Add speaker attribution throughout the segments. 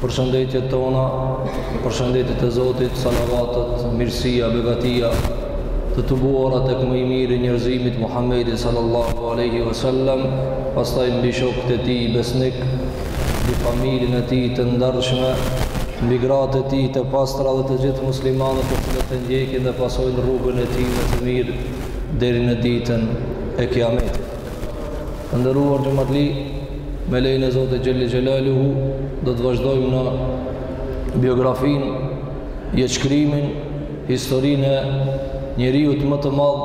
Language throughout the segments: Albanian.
Speaker 1: Përshëndetjet tona, përshëndetjet e Zotit, salavatet, mirësia, begatia, të tubuara tek më i miri njerëzimit Muhammedi sallallahu aleyhi ve sellem, pastaj mbi shokët e tij besnik, mbi familjen e tij të ndershme, mbi gratë e tij të pastra dhe të gjithë muslimanët të cilët e ndjekin dhe pasojnë rrugën e tij në të mirë, deri në ditën e kiametit. Të nderuar xhematli, me lejen e Zotit xhelle xhelaluhu do të vazhdojmë në biografinë, jetëshkrimin, historinë e njeriut më të madh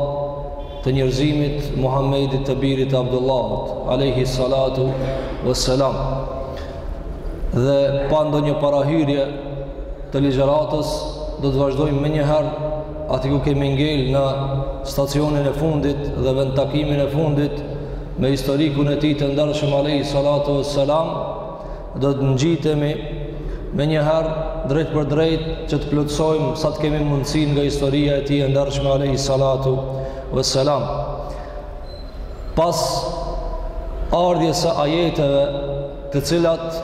Speaker 1: të njerëzimit, Muhamedit të birit të Abdullahut, alayhi salatu wassalam. Dhe pa ndonjë parahyrje të ligjëratës do të vazhdojmë menjëherë aty ku kemi ngel në stacionin e fundit dhe vendtakimin e fundit me historikun e tij të ndarshëm alay salatu wassalam do të ngjitemi menjëherë drejtpërdrejt që të plotësojmë sa të kemi mundësi nga historia e tij e ndarshme alay salatu wassalam pas ardhjes së ajeteve të cilat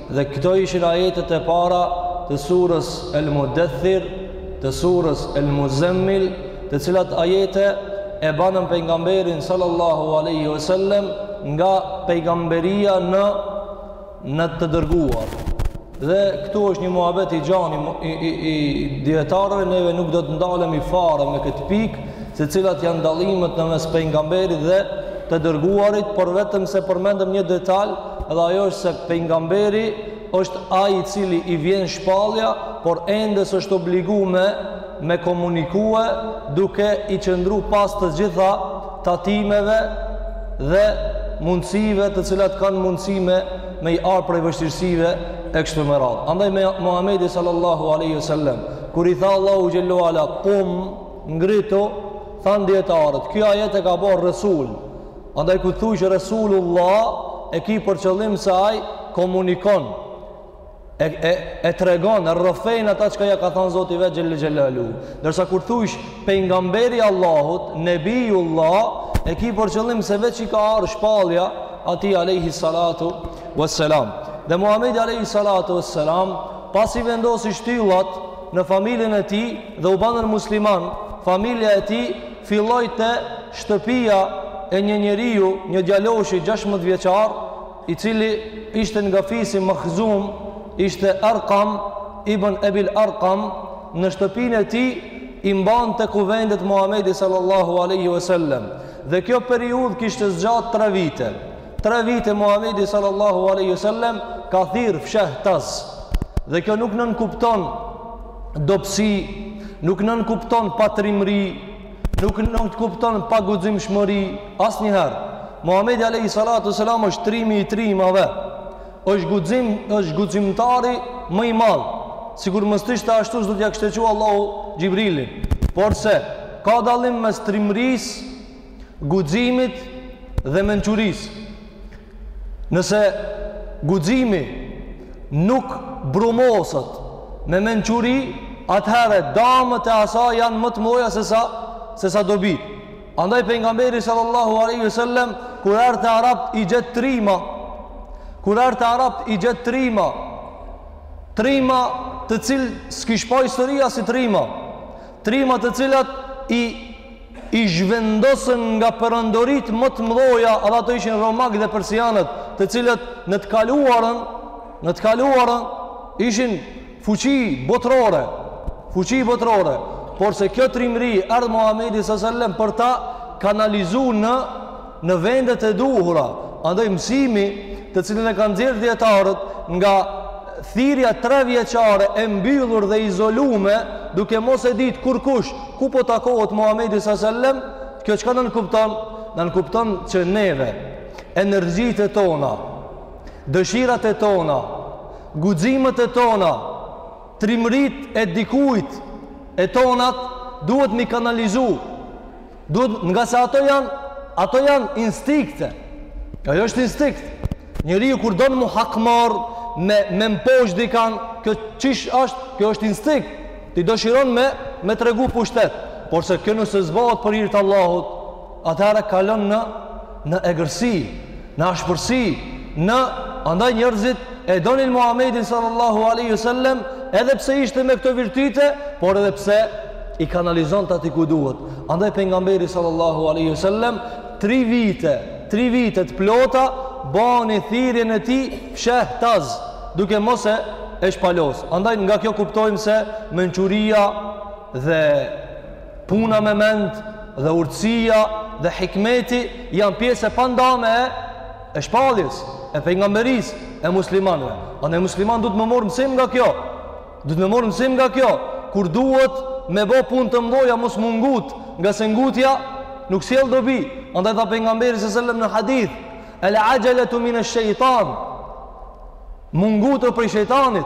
Speaker 1: Dhe këto ishin ajetet e para të surës El Mudaththir, të surës El Muzammil, të cilat ajete e banën pejgamberin sallallahu alaihi wasallam nga pejgamberia në në të dërguar. Dhe këtu është një muhabet i gjanë i, i, i dijetarëve, neve nuk do të ndalemi fare më këtë pikë, se cilat janë dallimet në mes pengamberit dhe të dërguarit, por vetëm se përmendëm një detal, Edhe ajo është se pejgamberi është ai i cili i vjen shpallja, por ende s'është obligu me me komunikue duke i qëndru pas të gjitha tatimeve dhe mundësive të cilat kanë mundësi me me i ardhë prej vështirësive e kështu me radhë. Andaj Muhamedi sallallahu alaihi wasallam, kur i tha Allahu xhelle ve ala kum ngritu, thanë dijetarët, ky ajet e ka bërë Resul Andaj kur thujsh Resulullah e ki për qëllim se ai komunikon e e e tregon e rrëfen ata çka ja ka thanë Zoti vetë xhelle xhelaluhu. Ndërsa kur thujsh pejgamber i Allahut, nebiullah, e ki për qëllim se veç i ka ardhë shpallja atij alayhi salatu wassalam. Dhe Muhamedi alayhi salatu wassalam pasi vendosi shtyllat në familjen e tij dhe u banën musliman, familja e tij Filloi te shtëpia e një njeriu një djaloshi gjashtëmbëdhjetë vjeçar, i cili ishte nga fisi Makhzum, ishte Arqam ibn Abil Arqam, në shtëpinë e tij i mbante kuvendet Muhamedi sallallahu alaihi wasallam. Dhe kjo periudhë kishte zgjatë tre vite. Tre vite Muhamedi sallallahu alaihi wasallam ka thirr fshehtas. Dhe kjo nuk nënkupton dobësi, nuk nënkupton patrimëri, nuk nënkupton paguximshmëri asnjëherë. Muhamedi alaihi salatu wasallam është trimi i trimave. Është guxim, është guximtari më i madh. Sikur mos t'ishte ashtu s'do t'ia kishte çu Allahu Xhibrilin. Porse ka dallim mes trimërisë guximit dhe mençurisë. Nëse guximi nuk brumoset me mençuri, atëherë damët e asaj janë më të mdhoja sesa sesa dobit. Andaj pejgamberi sallallahu alaihi wasallam kur erdhi te arabt i gjet trima. Kur erdhi te arabt i gjet trima. Trima të cilët s'kish pa historia si trima. Trima të cilat i i zhvendosën nga perandoritë më të mëdhoja edhe ato ishin romakët dhe persianët, të cilët në të kaluarën, në të kaluarën ishin fuqi botërore, fuqi botërore, porse kjo trimëri erdh Muhamedi sallallahu alajhi wasallam për ta kanalizu në në vendet e duhura. Andaj mësimi, të cilin e kanë nxjerrë dijetarët nga thirrja trevjeçare e mbyllur dhe izolume, duke mos e ditë kurkush ku po takohet Muhamedi sallallahu alejhi ve selem, kjo çka nënkupton? Nënkupton që neve energjitë e tona, dëshirat e tona, guximet e tona, trimëritë e dikujt e tonat duhet m'i kanalizu Duhet, ngase ato janë, ato janë instinkte. Ajo është instinkt. Njeriu kur don m'u hakmarr, me, me mposht dikan, kjo çish është, kjo është instinkt. Ti dëshiron me, me tregu pushtet. Porse kjo nëse s'bohet për hir të Allahut, atëherë kalon në, në egërsi, në ashpërsi, në andaj njerëzit e donin Muhammedin sallallahu aleyhi sallem edhe pse ishte me këto virtyte, por edhe pse i kanalizonte aty ku duhet. Andaj pejgamberi sallallahu aleyhi sallem, tri vite, tri vite të plota, bani thirrjen e tij fshehtas, duke mos e e shpalos. Andaj nga kjo kuptojmë se mençuria dhe Puna me mend dhe urtësia dhe hikmeti janë pjesë e pandame e e shpalljes, e pejgamberisë, e muslimanëve. Andaj muslimani duhet me marrë mësim nga kjo. Duhet me marrë mësim nga kjo, kur duhet me bo punë të mdhoja mos m'u ngut, ngase ngutja nuk sjell dobi. Andaj tha pejgamberi sallallahu alajhi wasallam në hadith: "El-ajalatu min ash-shaytan." M'u ngut o prej shejtanit.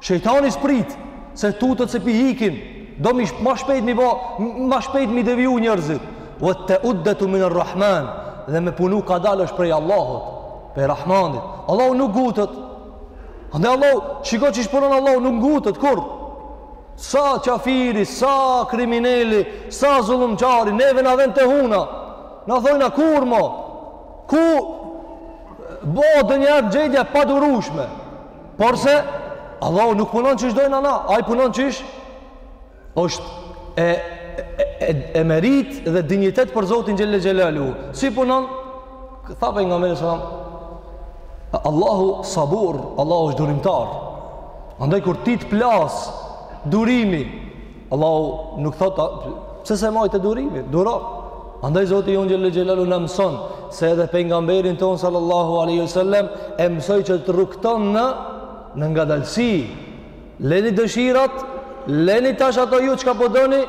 Speaker 1: Shejtani s'prit se tutet se po i hikin, do mi ma shpejt mi bo, ma shpejt mi deviju njerëzit. Wa ta'uddatu min ar-rahman, dhe me punu kadal osht prej Allahut, prej Rahmanit. Allahu nuk ngutet. Andaj Allahu, shiko qysh punon, Allahu nuk ngutet kurrë. Sa qafiri, sa krimineli, sa zullumqari, neve na vjen te huna. Na thojmë kur mo? Ku Bohet nganjëherë gjendja e padurushme. Porse, Allahu nuk punon qysh dojmë na, ai punon qysh është e, e, e, e meritë dhe dinjitet për Zotin Xhelle Xhelaluhu. Si punon, tha Pejgamberi a.s., Allahu sabur, Allahu është durimtar. Andaj kur ty të plas durimi, Allahu nuk thot pse se ma jet durimi, duro. Andaj Zoti jonë Xhelle Xhelaluhu na mëson se edhe pejgamberin tonë sallallahu aleyhi sallem e mësoi që të rrugëton në në ngadalësi. Leni dëshirat, leni tash ato, ju çka po doni,,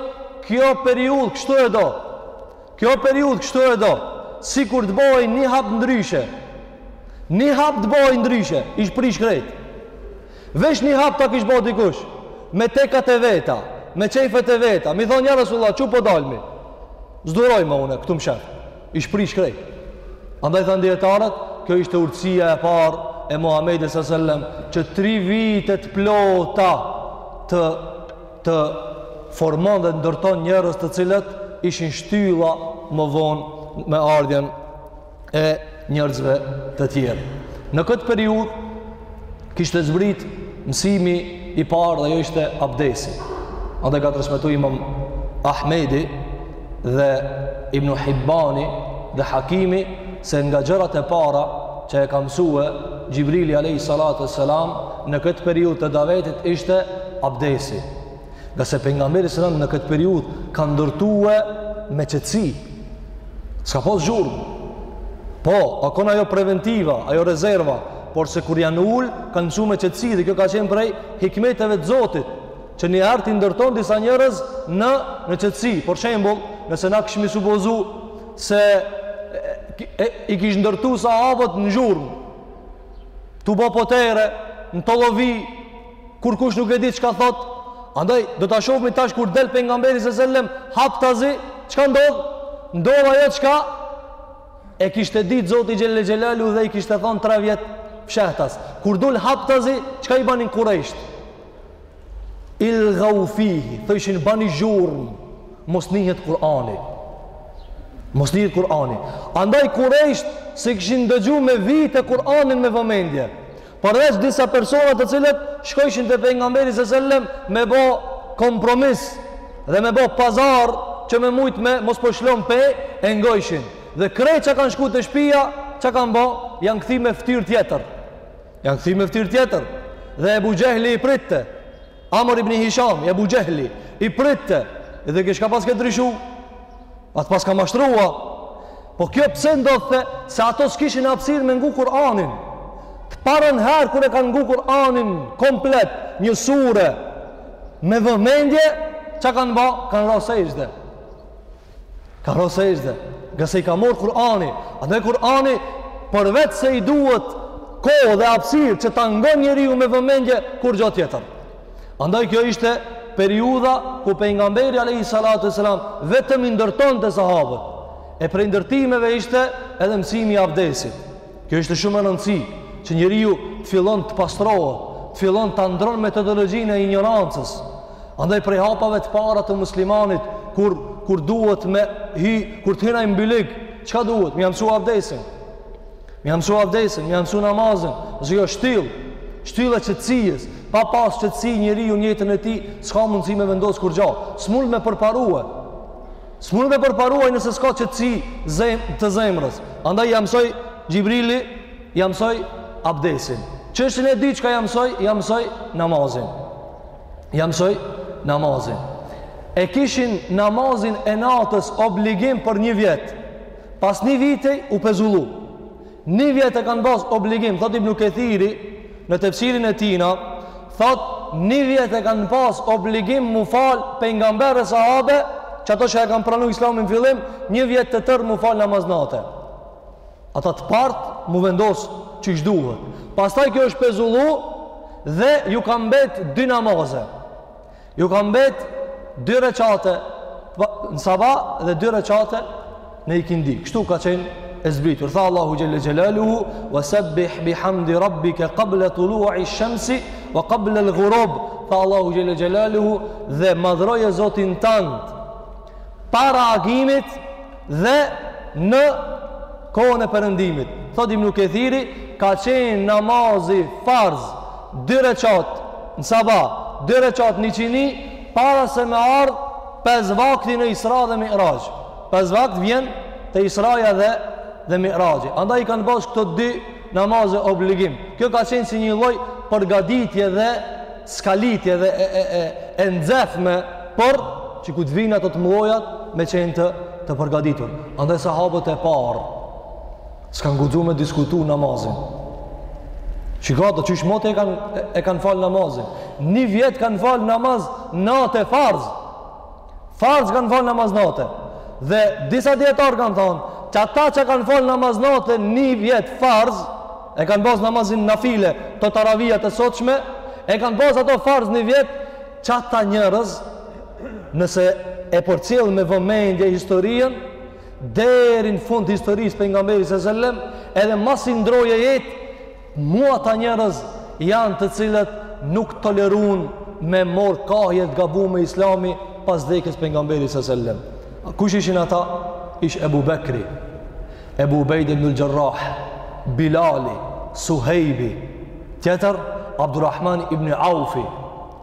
Speaker 1: kjo periudhë kështu e do. Kjo periudhë kështu e do. Sikur të bohej një hap ndryshe. Një hap të bohej ndryshe. Ish prish krejt. Veç një hap ta kish bo dikush, me tekat e veta, me qejfet e veta, me i thonë, ja Resulallah, çu po dalim. S'duroj ma une, këtu mshef, ish prish krejt. Andaj thanë dijetarët, kjo ishte urtësia e parë e Muhammedit s.a.s. që tri vite të plota të, të formon dhe ndërton njerëz të cilët ishin shtylla më vonë me ardhjen e njerëzve të tjerë. Në këtë periudhë kishte zbrit mësimi i parë dhe ajo ishte abdesi. Andaj ka transmetu Imam Ahmedi dhe Ibn Hibbani dhe Hakimi se nga gjërat e para që e ka mësue Xhibrili alejhi salatu ue selam në këtë periudhë të davetit ishte abdesi. Ngase pejgamberi a.s. në këtë periudhë ka ndërtue me qetësi. S'ka pas zhurmë. Po, o kon ajo preventiva, ajo rezerva, porse kur janë ulë, kanë msu me qetësi dhe kjo ka qenë prej hikmeteve të zotit, që njëherë t'i ndërton disa njerëz në, në qetësi. Për shembull, nëse na kishmi supozu se e, e, i kish ndërtu sahabët në zhurmë, tu bo potere, në tollovi, kur kush nuk e di çka thot. Andaj do ta shofmi tash kur del pejgamberi sallallahu alajhi wasallam haptazi, çka ndodh? Ndodh ajo çka e kishte ditë Zoti xhelle xhelalu dhe i kishte thon 3 vjet fshehtas. Kur dul haptazi, çka i banin kurejsht? Il gaufihi, thojshin bani zhurm, mos nihet Kur'ani. Mos nihet Kur'ani. Andaj kurejsht s'e kishin dëgju me vite Kur'anin me vëmendje. Përveç disa persona të cilët shkojshin te pejgamberi s'selem me bo kompromis dhe me bo pazar që me mujt me mos po shlon pe e ngojshin. Dhe krejt çka kanë shku te shpia, çka kanë bo? Janë kthy me ftyrë tjetër. Janë kthy me ftyrë tjetër. Dhe Ebu Xehli i pritte. Amr ibn Hisham, Ebu Xhehli,
Speaker 2: i pritte, edhe kjo çka paske ndryshu? A t'paska mashtrua. Po kjo pse ndodhte se ato s'kishin hapësirë me ngu Kur'anin? Të parën herë kur e kanë ngu Kur'anin komplet, një sure me vëmendje, çka kanë ba? Kanë ra sexhde. Kanë ra sexhde, ngase i ka marrë Kur'ani, andaj Kur'ani përveç se i duhet kohë dhe hapsirë që ta ngon njeriu me vëmendje kurgjo tjetër. Andaj kjo ishte periudha ku pejgamberi alejhi salatu ve selam vetëm i ndërtonte sahabët. E prej ndërtimeve ishte edhe mësimi i abdesit. Kjo ishte shumë me rëndësi që njeriu të fillon të pastrohet, të fillon ta ndron metodologjinë e injorancës, Andaj prej hapave të para të muslimanit kur kur duhet me hi, kur të hyn aj n'bylyg, çka duhet? Me ia msu avdesin. Me ia msu avdesin, me ia msu namazin. Se kjo shtyll, shtylla e qetësisë. Pa pas qetësi njeriu në jetën e tij, s'ka mundësi me vendos kurgja. S'mund me përparue. S'mund me përparue nëse s'ka qetësi zem, të zemrës. Andaj ia msoi Xhibrili, ia msoi abdesin. Çështën e dytë çka ia msoi, ia msoi namazin. ia mësoi namazin. E kishin namazin e natës obligim për një vjet. Pas një viti u pezullu. Një vjet e kanë pas obligim, thot Ibn Kethiri në tefsirin e tina, thot një vjet e kanë pas obligim mu fal pejgamber e sahabe, që ato që e kanë pranu islamin fillim, një vjet të tërë mu fal namaz natë. Ata të part mu vendos qysh duhet. Pastaj kjo është pezullu dhe ju ka mbet dy namaze. Ju ka mbet dy reqate në saba dhe dy reqate në ikindi. Kështu ka qenë e zbritur. Tha Allahu xhelle xhelaluhu, wa sabbih bi hamdi rabbike qabla tulu'i shemsi, wa qablal ghurub. Tha Allahu xhelle xhelaluhu, dhe madhroje zotin tand, para agimit dhe në kohën e përëndimit. Thotë Ibn Kethiri, ka qenë namazi farz, dy reqate në sabah, dy reqate në iqindi, para se me ardh, pesë vakti në Isra dhe Miraxh. Pesë vakti vjen te Israja dhe, dhe Miraxhi. Andaj i kanë bazë këto dy Namaze obligim. Kjo ka qenë si një lloj përgatitje dhe skalitje dhe e e e e nxehme për që kur të vinë ato të mëdhajat me qenë të të përgatitur. Andaj sahabët e parë s'kanë guxu me diskutu namazin. Shiko ata qysh moti e kanë e kanë fal namazin. Një vjet kanë fal namaz nate farz. Farz kanë fal namaz nate. Dhe disa dijetarë kanë thanë, që ata që kanë fal namaz nate një vjet farz, e kanë bazë namazin nafile të teravijat e sotshme, e kanë bazë ato farz një vjet, që ata njerëz, nëse e përcjell me vëmendje historinë, deri n'fund historisë Pejgamberi asselem, edhe masi ndrroi jetë, Mu ata njerëz janë të cilët nuk tolerun me marrë kahje të gabume islami pas dekës Pejgamberi asselem. A kush ishin ata? Ish Ebu Bekri, Ebu Ubejde ibnul Xherrah, Bilali, Suhejbi, tjetër Abdurrahman ibn Aufi,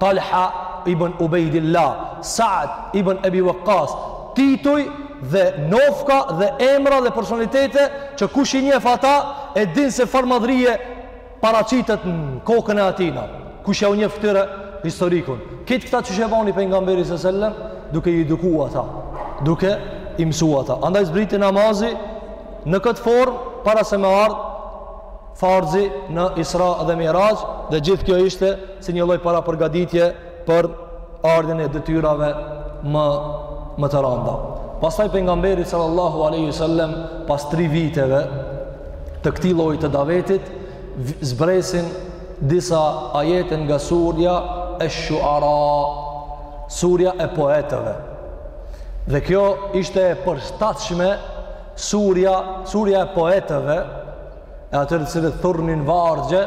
Speaker 2: Talha ibn Ubejdillah, Saad ibn Ebi Vekas, tituj dhe nofka dhe emra dhe personalitete që kush i njeh ata e din se çfarë madhërie paraqitet në kokën e atina. Kush ja u njeh këtyre historikun. Këtë këta që çishte Pejgamberi asselem, duke i eduku ata, duke i mësu ata. Andaj zbriti namazi në këtë formë para se me ardh farzi në Isra dhe Miraxh dhe gjithë kjo ishte si një lloj parapërgatitje për ardhjen e detyrave më më të randa. Pastaj pejgamberi sallallahu alejhi ve sel-lem pas 3 viteve të këtij lloji të davetit zbresin disa ajete nga surja Esh-Shuara surja e poetëve dhe kjo ishte e përshtatshme surja, surja e poetëve e atyre të cilët thurnin vargje,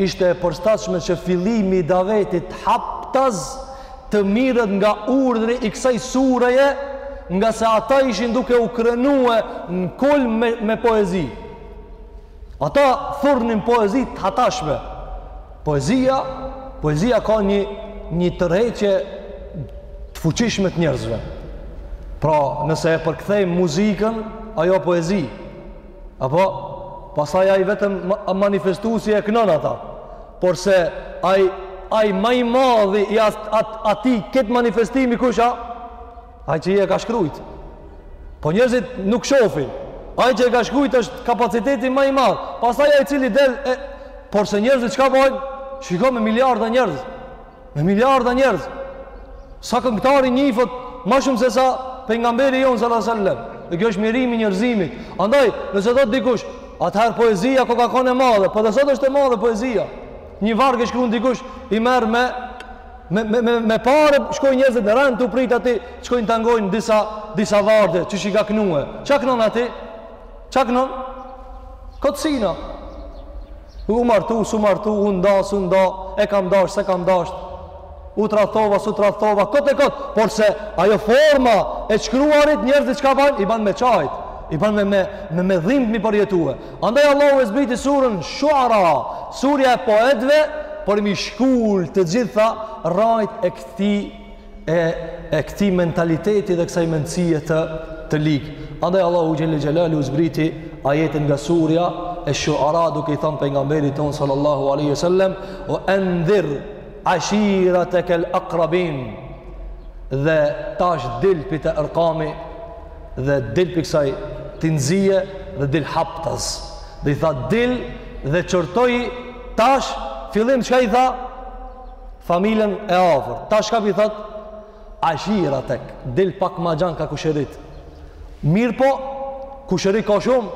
Speaker 2: ishte e përshtatshme që fillimi i davetit haptas të mirret nga urdhri i kësaj sureje, ngase ata ishin duke u krenue në kulm me, me poezi. Ata thurnin poezi të hatashme. Poezia, poezia ka një, një tërheqje të fuqishme te njerëzve. Pra, nëse e përkthejmë muzikën, ajo poezi, Apo, pastaj ai vetëm manifestuesi e kënon ata, porse ai, ai ma i madhi i at, at, atij kët manifestimi kush a, ai që e ka shkrujt. Po njerëzit nuk shofin, ai që e ka shkrujt është kapaciteti ma i madh, pastaj ai i cili del, e, porse njerëzit çka bojnë, shiko me miliarda njerëz, Me miliarda njerëz. Sa këngëtari njifet ma shumë se sa pejgamberi jonë sallallahu alaihi wasallam. Dhe kjo është mjerimi i njerëzimit. Andaj, nëse thotë dikush, atëherë poezia ka, ka kon e madhe, po edhe sot është e madhe poezia. Një varg e shkrun dikush, i merr me, me, me, me, me pare, shkojnë njerëzit në rend tu pritë aty, shkojnë ta ngojnë disa, disa vargje, qysh i ka kënue. Ça kënon aty? Ça kënon? Kotsina. U martu, s'u martu, u nda, s'u nda, e kam dasht, s'e kam dasht. U tradhtova, s'u tradhtova, kot e kot. Porse ajo forma e t'shkruarit njerëzit çka ban, i ban me qajt. I ban me, me, me, me dhimt, me i përjetue. Andaj Allahu e zbriti surën shuara, surja e poetve, për me i shkul të gjitha rrajt e këtij e e këtij mentaliteti dhe kësaj mendësie të të lig. Andaj Allahu xhelle xhelalu zbriti ajetin nga surja e shuara duke i thanë pejgamberit tonë sallallahu alaihi wasallam wa andhir ashiratak al aqrabin dhe tash dil pi te Erkami dhe dil pi kësaj tinzije dhe dil haptas dhe i tha dil dhe qërtoj tash fillim çka i tha familjen e afërt. Tash çka pi thot, ashiratek, dil pak ma gjan ka kushërit. Mirëpo, kushëri ka shumë,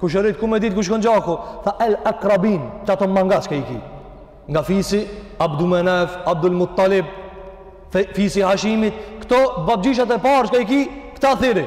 Speaker 2: kushërit ku me ditë ku shkon gjaku, tha el akrabin, qato ma ngat çka i ki. Nga fisi, Abdu Menef, Abdul Muttalib, fisi Hashimit, këto babgjishat e parë çka i ki, këta thirri.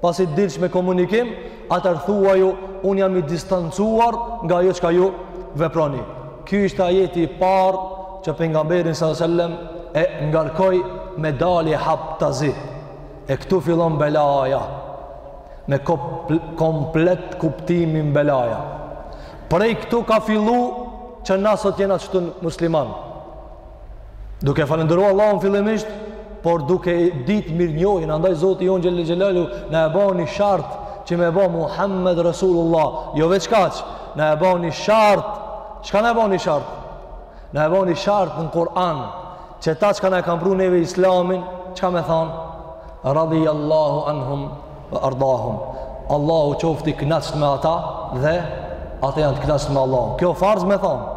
Speaker 2: Pasi dilsh me komunikim, atëherë thuaju unë jam i distancuar nga ajo çka ju veproni. Ky ishte ajeti i parë që pejgamberin sallallahu alajhi wasallam e ngarkoi me dalje haptazi. E këtu fillon belaja me komplet kuptimin belaja. Prej këtu ka fillu që na sot jena qëtu muslimanë. Duke falënderu Allahun fillimisht, por duke ditë mirënjohjen andaj Zoti jonë Xhelle Xhelalu na e bani shart që me bo Muhammed Rasulullah, jo veç kaq, na e bani shart. Çka na e bani shart? Na e bani shart në Kur'an që ata çka na e kanë pru neve Islamin, çka me thanë? Radiyallahu anhum wa ardahum. Allahu qoftë i kënaqt me ata dhe ata janë të kënaqt me Allahun. Kjo farz me thanë.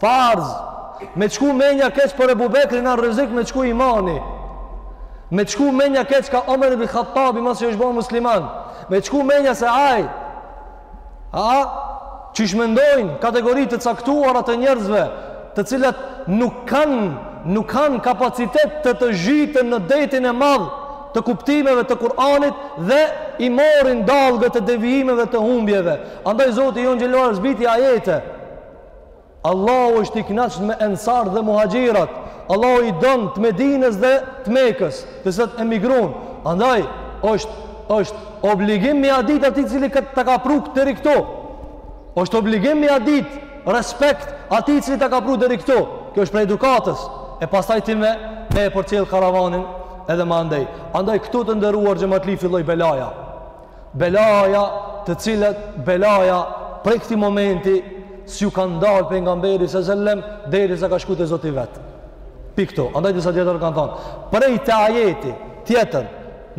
Speaker 2: Farz Me të shku menja keq për Ebu Bekrin a rrezik me të shku imani Me të shku menja keq ka Omer ibn Khattabi mas që është bërë musliman Me të shku menja se aj A qysh mendojnë kategori të caktuara të njerëzve Të cilat nuk kanë nuk kanë kapacitet të të zhyten në detin e madh të kuptimeve të Kur'anit dhe i morin dallgët e devijimeve të humbjeve. Andaj Zoti jonë xhelle ve ala zbriti ajete Allahu është i kënaqur me ensarët dhe muhaxhirët. Allahu i don të Medinës dhe të Mekës, të cilët emigrun. Andaj është është obligim me ia ditë atij i cili ta ka pru deri këtu. Është obligim me ia ditë respekt atij i cili ta ka pru deri këtu. Kjo është prej edukatës. E pastaj ti me me e përcjell karavanin edhe më andej. Andaj këtu të nderuar xhematli filloj belaja. Belaja të cilat belaja prej këtij momenti s'iu kanë ndalë Pejgamberit alejhi selam derisa ka shku te Zoti i vet pikto, andaj disa dijetarë kanë thonë prej te ajeti tjetër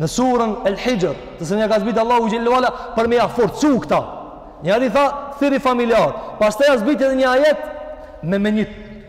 Speaker 2: në surën El Hixhr të se ja ka zbritë Allahu xhelle ve ala për me ja forcu këta njëri tha thirri familjarët pastaj ja zbritë edhe një ajet me me një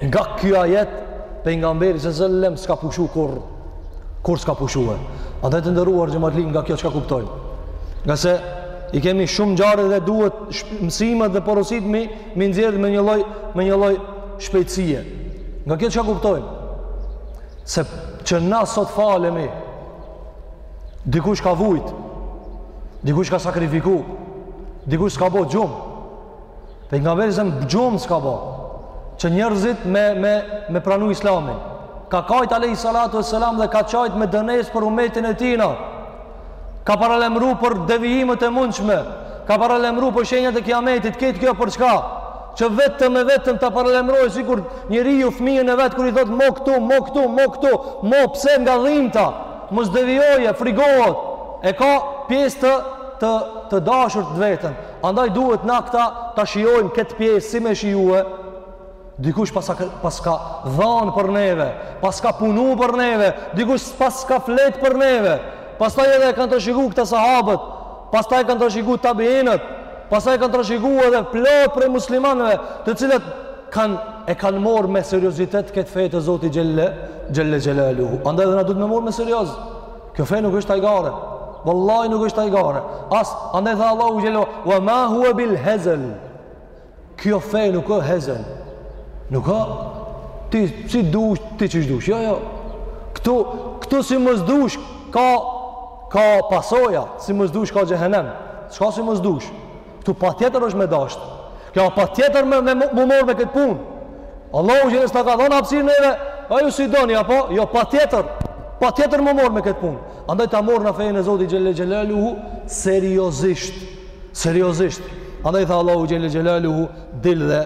Speaker 2: Nga ky ajet, Pejgamberi alejhi selam, s'ka pushu kurrë, kurrë s'ka pushu e. Andaj të nderuar xhematli nga kjo çka kuptojmë. Ngase i kemi shumë ngjarje dhe duhet mësimet dhe porositë me i, me i nxjerrë me një lloj, me një lloj shpejtësie. Nga kjo çka kuptojmë. Se që na sot falemi, dikush ka vujtë, dikush ka sakrifiku, dikush s'ka bo gjumë, Pejgamberi alejhi selam gjumë s'ka bo, që njerëzit me, me, me pranu islamin. Ka kajt alejhi salatu ve selam dhe ka qajt me dënesë për umetin e tijna. Ka paralajmëru për devijimet e mundshme, ka paralajmëru për shenjat e kiametit, krejt kjo për çka? Që vetëm e vetëm ta paralajmërojë sikur njeriu fmijën e vet, kur i thotë mo këtu, mo këtu, mo këtu, mo pse nga dhimta, mos devijojë, frigohet, e ka pjesë të, të, të dashur të veten, Andaj duhet na këta ta shijojmë këtë pjesë si me shijue, dikush paska, paska dhanë për neve, paska punu për neve, dikush paska fletë për neve, pastaj edhe e kanë trashigu këta sahabët, pastaj e kanë trashigu tabiinët, pastaj e kanë trashigu edhe plot prej muslimanëve, të cilët kanë, e kanë morë me seriozitet këtë fe të Zotit xhelle, xhelle xhelaluhu. Andaj edhe na duhet me morë me serioz. Kjo fe nuk është hajgare. Vallahi nuk është hajgare. As, andaj tha Allahu xhelle, ve ma huve bil hezel. Kjo fe nuk është hezel. Nuk ka, ti si dush, ti qysh dush. Jo, jo. Këtu, këtu si mos dush, ka, ka pasoja, si mos dush ka xhehenem. Çka si mos dush? Këtu patjetër është me dashtë. Kjo patjetër me, me m'u morrë me këtë punë. Allahu xhelle s'ta ka dhonë hapsirë neve, a ju si doni, apo? Jo, patjetër, patjetër m'u morrë me këtë punë. Andaj ta morrna fejen e Zotit xhelle xhelaluhu, seriozisht, seriozisht. Andaj tha Allahu xhelle xhelaluhu, dil dhe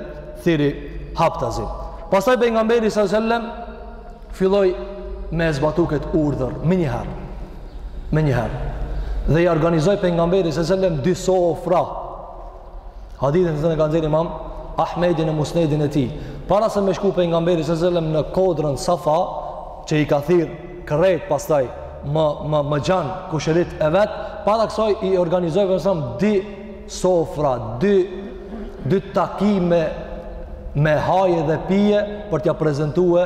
Speaker 2: thirri haptazi. Pastaj Pejgamberi së sellem, filloi me e zbatu këtë urdhër menjëherë menjëherë dhe i organizoi Pejgamberi së sellem dy sofra hadithin të tënë e ka nxjerrë imam Ahmedi në Musnedin e tij para se me shku Pejgamberi së sellem në kodrën Safa që i ka thirrë krejt pastaj më, më, më gjanë kushërit e vet para kësoj i organizoi Pejgamberi dy sofra, dy, dy takime me haje dhe pije për t'ja prezentue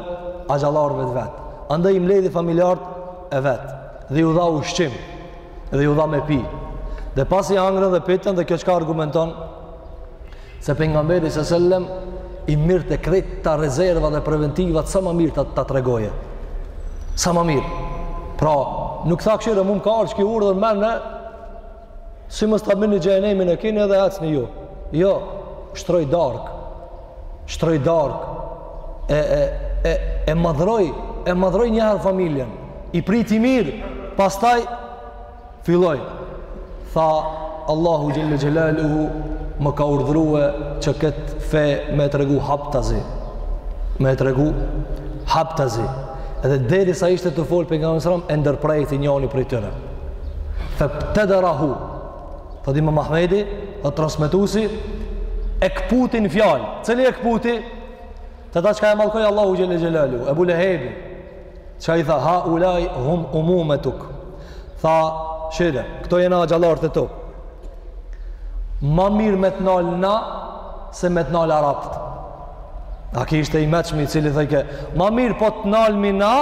Speaker 2: axhallarëve të vet. Andaj i mbledhi familjarët e vet dhe ju dha ushqim dhe ju dha me pi. Dhe pasi hangrën dhe pitën dhe kjo çka argumenton se Pejgamberi së sellem i mirrte krejt ato rezerva dhe preventiva sa ma mirë ta, ta tregojë. Sa ma mirë. Pra, nuk tha kshire, mu m'ka ardhë ki urdhër, merrne Si mos ta bëni xhehenemin e keni edhe ecni ju. Jo, shtroi darkë. Shtroi darkë. E e e e madhroi, e madhroi një herë familjen. I priti mirë, pastaj filloi. Tha Allahu xhelle xhelaluhu më ka urdhrue që këtë fe me e tregu haptazi. Me e tregu haptazi. Edhe derisa ishte tu folë Pejgamberi selam, e ndërprejti njani prej tyre. Febtederahu, thot imam Ahmedi, thot transmetusi, e këputi në fjalë. Cili e këputi? Të ta çka e mallkoi Allahu xhelle xhelaluhu, Ebu Lehebi. Çka i tha, haulai hum umumetuk. Tha, shire, këto jenë axhallarët e tu. Ma mirë me të nalë na, se me të nalë arapët. A ki ishte i meçmi i cili thojke, ma mirë po të nalmi na,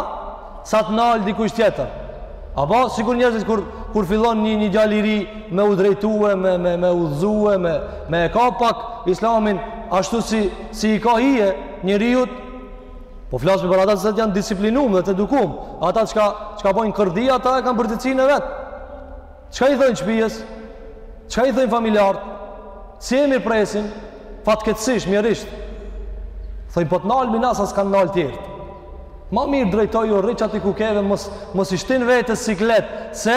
Speaker 2: sa të nalë dikush tjetër. Apo, sikur njerëzit, kur, kur fillon një, një djalë i ri me u drejtue, me, me, me u udhzue, me, me e kap pak islamin, ashtu si, si i ka hije njëriut, po flasmi për ata se janë disiplinum dhe t'edukum, ata çka, çka bojnë kërdi, ata e kanë përgjegjësinë vetë. Çka i thojnë shpijës? Çka i thojnë familjart? Si e mirëpresin? Fatkeqësisht, mjerisht. Thojnë po të nalmi na sa s'kanë nalë tjertë. Ma mirë drejtoju rriqat i kukeve mos, mos i shtin vetes siklet se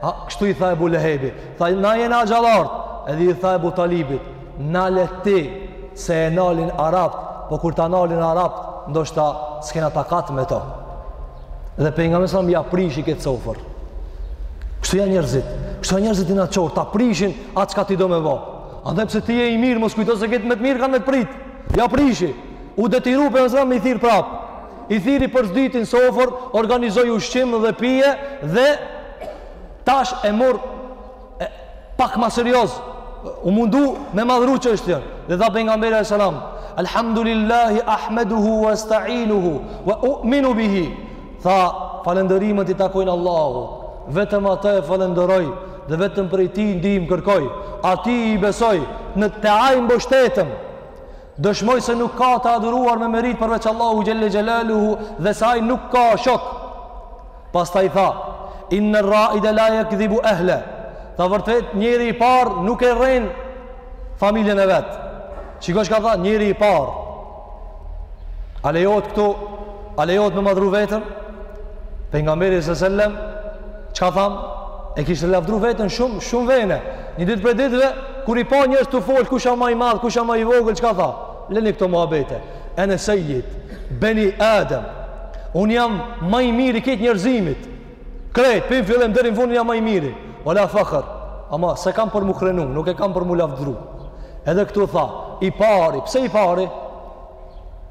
Speaker 2: a, kështu i tha Ebu Lehebi tha na jena axhallart edhe i tha Ebu Talibit nale ti se e nalin arapt po kur ta nalin arapt ndoshta s'kena takat me to Dhe Pejgamberit a.s. ja prishi këtë sofër. Kështu janë njerëzit. Kështu janë njerëzit inatçorë, ta prishin atë çka ti do me bo. Andaj pse ti je i mirë, mos kujto se krejt me të mirë kanë me të prit. Ja prishi. U detyru Pejgamberi a.s. m'i thirr prapë. I thirri për s'dyti n'sofër, organizoi ushqim dhe pije dhe tash e mor e, pak ma serioz u mundu me madhru çështjen dhe tha Pejgamberi alejhi selam Alhamdulillahi ahmeduhu wa sta'inuhu wa u'minu bihi tha falendërimet i takojnë Allahut vetëm atë e falendëroj dhe vetëm prej tij ndihmë kërkoj atij i besoj në te ai mbështetem dëshmoj se nuk ka të adhuruar me meritë përveç Allahut xhel-le xhelaluhu dhe se ai nuk ka shok Pastaj tha, Inna ar-ra'ida la yakdhibu ahla. Tha vërtet njeri i parë nuk e rren familjen e vet. Shiko çka tha njeri i parë. A lejohet këtu? A lejohet me madhru veten? Pejgamberi sallallahu alajhi wasallam çka tha? E kishte lavdru veten shumë shumë vene. Një ditë prej ditëve kur i pa njerëz tu fol kush a ma i madh, kush a ma i vogël, çka tha? Leni këto muhabete. Ene sejjid, beni Adem, unë jam ma i miri i këtij njerëzimit, krejt, prej n'fillim deri n'fund, jam ma i miri, wa la fakhr, ama s'e kam për m'u krenu, nuk e kam për m'u lavdru. Edhe këtu tha, i pari, pse i pari?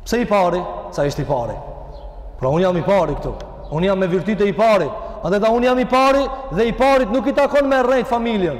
Speaker 2: Pse i pari? Se ishte i pari? Pra unë jam i pari këtu, unë jam me virtyte i pari, andaj tha unë jam i pari dhe i parit nuk i takon me rrejt familjen.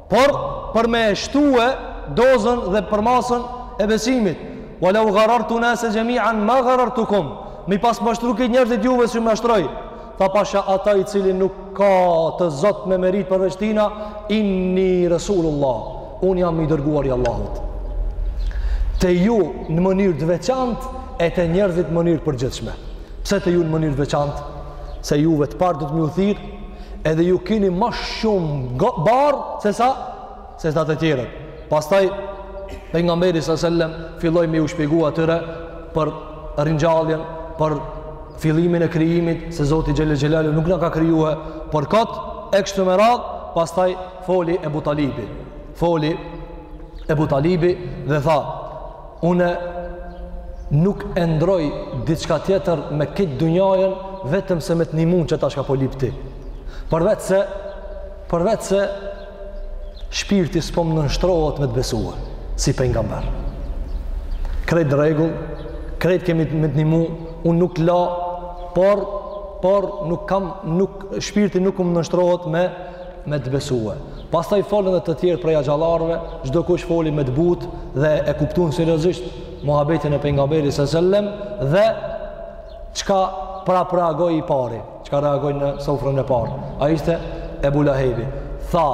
Speaker 2: Por, për me e shtue dozën dhe përmasën e besimit, Wa law gharartu nasa jami'an ma gharartukum, M'i pas mashtru krejt njerëzit juve s'ju mashtroj, tha pasha atë i cili nuk ka të zot me meritë përveç tina, Inni rasulullah, Unë jam i dërguari i Allahut. Te ju në mënyrë të veçantë e te njerëzit në mënyrë të përgjithshme. Pse te ju në mënyrë të veçantë? Se juve të parë do t'm'ju thirr edhe ju kini ma shumë barrë se sa se sa të tjerët pastaj Pejgamberi s.a.v.s. filloi me ju shpjegu atyre për ringjalljen për fillimin e krijimit se Zoti Xhel-le Xhelaluhu nuk na ka krijue për kot e kështu me radhë pastaj foli Ebu Talibi foli Ebu Talibi dhe tha Unë nuk e ëndrroj diçka tjetër me këtë dynja vetëm se me të nihmu n'qeta çka po lyp ti. Përveçse, përveçse shpirti s'po më nënshtrohet me të besue, si pejgamber. Krejt rregull, krejt kemi me të nihmu, unë nuk t'la, por, por nuk kam, nuk, shpirti nuk më nënshtrohet me, me të besue. Pastaj folën dhe të tjerë prej axhallarëve, çdokush foli me të butë dhe e kuptuan seriozisht muhabetin e pejgamberit sallallahu alajhi wasallam dhe çka pra reagoi i pari, çka reagoi në sofrën e parë. Ai ishte Ebu Lahebi. Tha: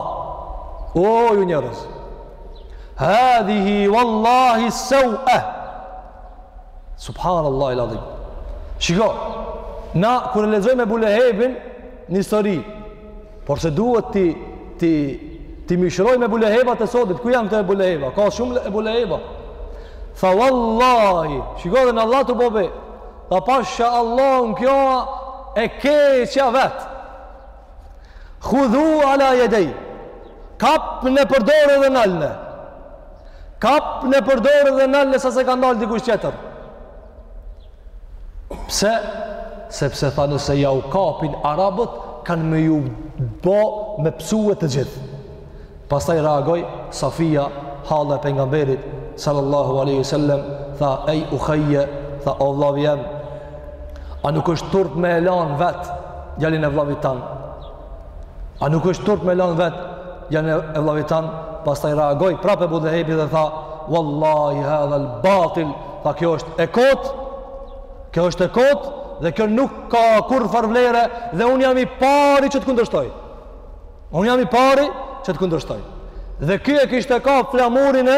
Speaker 2: "O ju njerëz, hadhihi wallahi sawa." Subhanallahu alazim. Shiko, na kur e lexojmë Ebu Lahebin në histori, Por se duhet t'i t'i mishrojmë Ebu Lehebat e sotit, ku janë këta Ebu Leheba? Ka shumë Ebu Leheba. Tha wallahi, shikoj dhe në Allah të bobe. Tha pasha Allahun kjo e keqja vetë. Khudhu ala yadai. Kapne për dore edhe nalne. Kapne për dore edhe nalne sa s'e ka ndal dikush tjetër. Pse? Sepse tha nëse jua kapin arabët, kanë me ju bo me pësue të gjithë. Pastaj reagoi Safia, halla e pejgamberit, sallallahu aleyhi sallem, tha, ej ukhejje, tha, o vllavi jem, a nuk është turp me e lanë vetë djalin e vllavit tanë? A nuk është turp me lanë vetë djalin e vllavit tanë, pastaj reagoi prapë Ebu Lehebi dhe tha, Wallahi hadha al batil, tha kjo është e kotë, kjo është e kotë, dhe kjo nuk ka kurrfarë vlere, dhe unë jam i pari që të kundërshtoj. Unë jam i pari që të kundërshtoj. Dhe ky e kishte e ka flamurin e,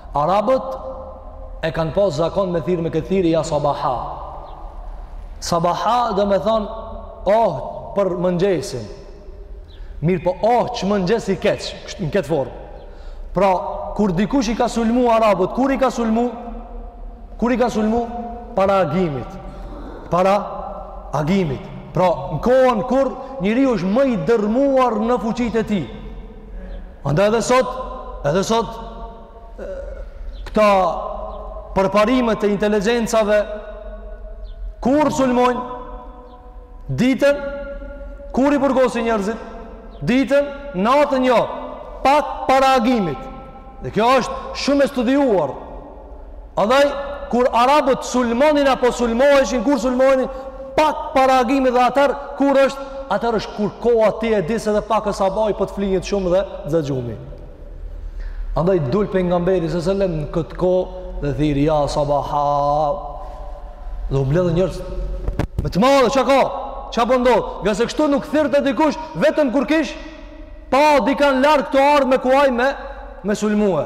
Speaker 2: Arabët e kanë pas zakon me thirrë me këtë thirrje ja sabaha. Sabaha domethënë, oh për mëngjesin. Mirëpo, oh ç'mëngjes i keq, kështu në këtë formë. Pra, kur dikush i ka sulmu Arabët, kur i ka sulmu? Kur i ka sulmu? Para agimit. Para agimit. Pra, në kohën kur njeriu është më i dërmuar në fuqitë e tij. Andaj edhe sot, edhe sot këta përparimet e inteligjencave kur sulmojnë ditën kur i burgosin njerëzit ditën, natën jo pak para agimit dhe kjo është shumë e studiuar Andaj, kur arabët sulmonin apo sulmoheshin, kur sulmoheshin, pak para agimit dhe atëherë, kur është, atëherë është kur koha ti e di se edhe pak e sabahi, po të flihet shumë dhe të zë gjumi. Andaj, dul pejgamberi salallahu alejhi ve selem në këtë kohë, dhe thirri, ja, sabaha, dhe u mbledhën njerëz, me të madhe, çka ka, çka po ndodh, ngase kështu nuk thirrte dikush, vetëm kur kish pa dikend larg tu ardhë me kuaj me, me sulmuhe.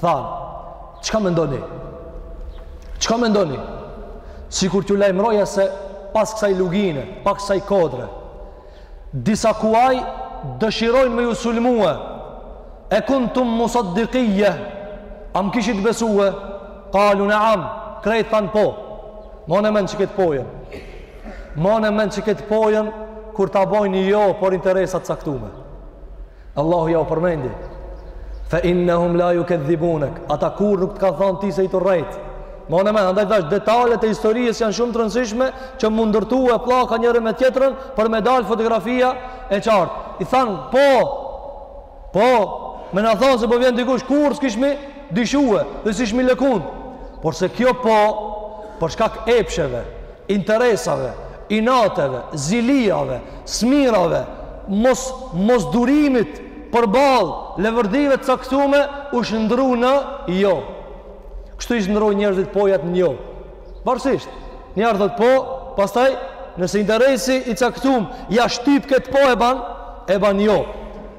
Speaker 2: Thanë, çka mendoni? Çka mendoni? Sikur t'ju lajmëroja se pas kësaj lugine, pas kësaj kodre, disa kuaj dëshirojnë me ju sulmue, ekuntum musaddikije, a më kishit besue? Kalu neam, krejt thanë po, mane mend që këtë pojën, mane mend që këtë pojën, kur ta bojnë jo, për interesa t'caktume. Allahu jau përmendi fe innehum la jukedhibunek ata kurrë nuk të kanë thanë ty se je tu rrejt mane mend andaj thash detalet e historisë janë shumë të rëndësishme që m'u ndërtue pllaka njëra me tjetrën për me dalë fotografia e qartë i thanë po po me na thanë se po vjen dikush kurrë s'kishmi dyshue dhe s'ishmi lëkun por se kjo po për shkak epsheve interesave, inateve, zilijave, smirave, mos mosdurimit përballë leverdhive të caktume u shndrru në jo. Kështu i shndrrojnë njerëzit pojat në jo. Varësisht, njeri thot po, pastaj nëse interesi i caktum ja shtyp këtë po e ban, e ban jo.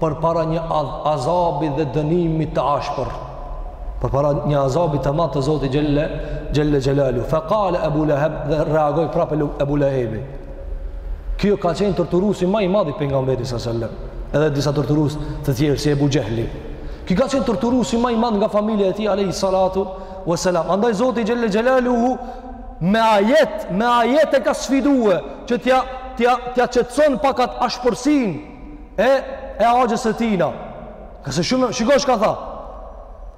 Speaker 2: përpara një azabi dhe dënimi të ashpër përpara një azabi të madh të Zotit xhelle xhelle xhelaluhu fa qala abu lahab dhe reagoi prapë Ebu Lehebi ky ka qenë torturusi ma i madh i pejgamberit sa selam edhe disa torturus të tjerë si Ebu Xhehli ky ka qenë torturusi ma i madh nga familja e tij alayhi salatu wa salam andaj Zoti xhelle xhelaluhu me ajet me ajet e ka sfidue që t'ja t'ja t'ja qetëson pakat ashpërsinë e e axhës së tina ka se shumë shiko çka tha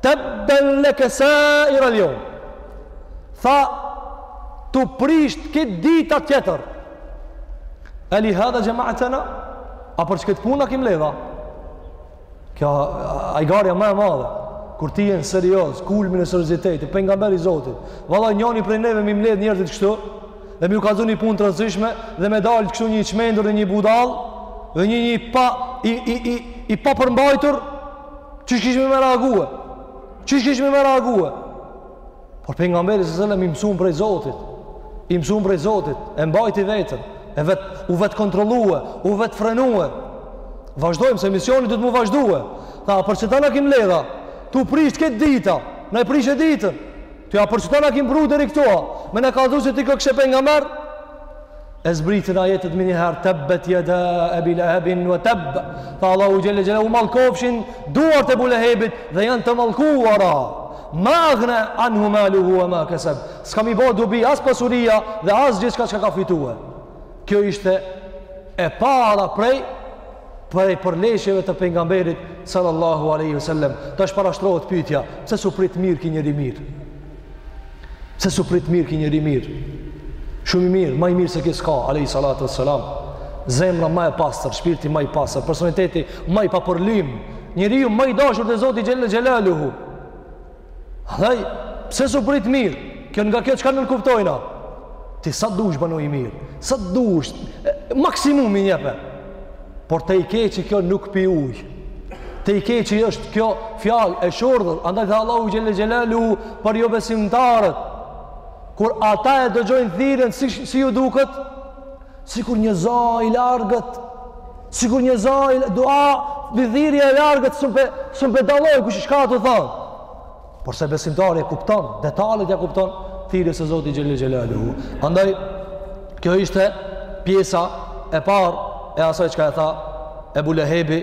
Speaker 2: tabban lak sa'ir al-yawm tha t'u prishtë kejt dita tjetër ali hadha jama'atana a për qikët punë na ki mbledh a kjo hajgarja ma e madhe kur ti je serioz kulmin e seriozitetit pejgamberi i Zotit vallai njëri prej neve me i mbledh njerëzit kështu dhe me ju kallzu një punë të rëndsishme dhe me dalë kështu një çmendur dhe një budall dhe një një pa i, i, i, i papërmbajtur qysh kishmi me reague qysh kishmi me reague por pejgamberi sa selam i mësun prej Zotit i mësun prej Zotit e mbajti veten e vet, u vetëkontrollue u vetëfrenue vazhdojmë se misioni duhet m'u vazhdue tha për qeta na ki mbledh a t'u prishtë kejt dita na e prishe ditën Ti a për qeta na ki pru deri këtu? Me na kallzu se ti kokshe pejgamber? E zbritën ajetet meniherë tabbat yada abi lahab wa tab. Tha Allahu xhelle xhelle u mallkofshin duart e Ebu Lehebit dhe janë të mallkuara. Ma aghna anhu maluhu wa ma kasab. S'ka me i bo dobi as pasuria dhe as gjithçka çka ka fitue. Kjo ishte e para prej prej përleshjeve të pejgamberit sallallahu alejhi ve sellem tash parashtrohet pytja pse s'u prit mirë ki njeri i mirë pse s'u prit mirë ki njeri i mirë shumë i mirë, ma i mirë se ki s'ka alejhi salatu ve selam zemra ma e pastër, shpirti ma i pastër personaliteti ma i papërlim njeriu ma i dashur te Zoti xhele xhelaluhu Andaj, pse s'u prit mirë? Kjo nga kjo çka nënkuptojna? Ti sa dush bonu i mirë, sa dush, maksimumin jepe. Por te i keqi kjo nuk pi uj. Te i keqi është kjo fjalë e shurdhër, andaj tha Allahu xhele xhelaluhu për jobesimtarët. Kur ata e dëgjojnë thirrjen, si, si u duket? sikur një za i largët, sikur një za i dua, vjen thirrje e largët, s'un pe, s'un pe dalloj, kush çka âsht tu thonë. Porse besimtari ia kupton, detalet ia kupton, thirrjes së Zotit xhele xhelaluhu. Andaj, kjo ishte pjesa e parë e asaj çka e tha Ebu Lehebi,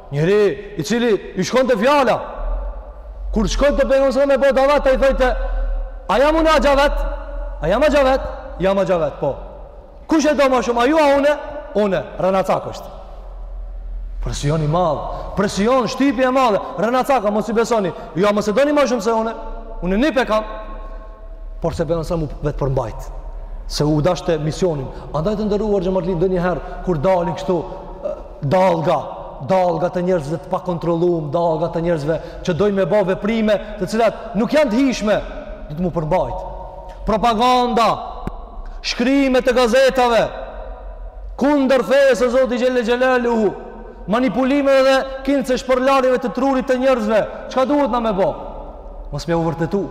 Speaker 2: Njeri i cili i shkonte fjala, kur shkojte pejgamberi me bo davet, ai thojte, a jam unë axha i vet? A jam axha i vet? Jam axha i vet, po. Kush e do ma shumë, a ju a une? Une, rrenacak është. Presion i madh, presion, shtypje e madhe, rrenacak â, mos i besoni, ju a mos e doni ma shumë se une? Une nip e kam, porse pejgamberi u vetëpërmbajt se u dashke misionin. Andaj të nderuar xhematlinj, ndonjëherë, kur dalin kështu, Dallga, dallga të njerëzve të pakontrollum, dallga të njerëzve që dojnë me bo veprime, të cilat nuk janë të hijshme, duhet m'u përmbajt. Propaganda, shkrimet e gazetave kundër fesë së Zotit xhele xhelaluhu, manipulime dhe kinse shpërlarjeve të trurit të njerëzve, çka duhet na me bë? Mos me jau vërtetu.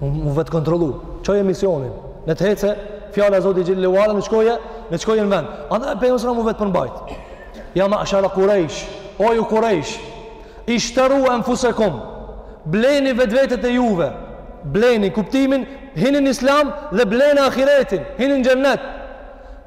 Speaker 2: u vetëkontrollu, çoje misionin, le të hece fjala e Zotit xhele ve ala, në çoje, në çoje në vend. A dhe për me sabër m'u vetëpërmbajt. Ja ma'shere kurejsh, o ju kurejsh, ishteru enfusekum, bleni vetvetet e juve, bleni kuptimin, hini n'islam dhe bleni ahiretin, hini n'xhenet.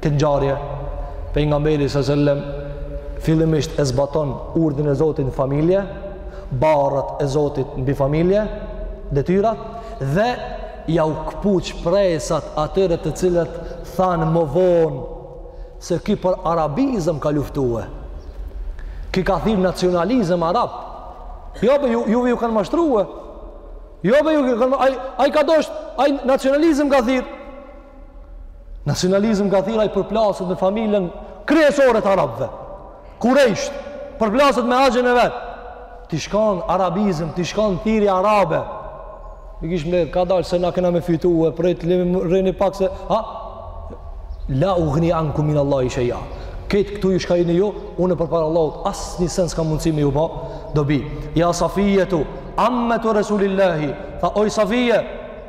Speaker 2: Këtë ngjarje pejgamberi sallallahu alajhi wasallam fillimisht e zbaton urdhrin e Zotit në familje, barrat e Zotit mbi familje, detyrat dhe jau këput shpresat atyre të cilët thanë më vonë se ky për arabizëm ka luftue. Ky ka thirrë n'nacionalizëm arab. Jo be, ju, juve ju kanë mashtrue. Jo be, ju kanë... Ai, ai ka dasht, ai n'nacionalizëm ka thirrë. Nacionalizm ka thirr ai, përplaset me familjen kryesore të arabëve. Kurejsht, përplaset me axhën e vet. T'ish kanë arabizm, t'ish kanë thirrje arabe. Në kishë me ka dalë se na kena me fitu e prej të lemi rreni pak se... Ha? La ugni ankum min Allahi shej'a. Krejt këtu ju çka jini ju, unë përpara Allahut, asnjë sen s'kam mundësi me ju ba dobi. Ja Safijetu, ammetu Resulillahi, tha oj Safije,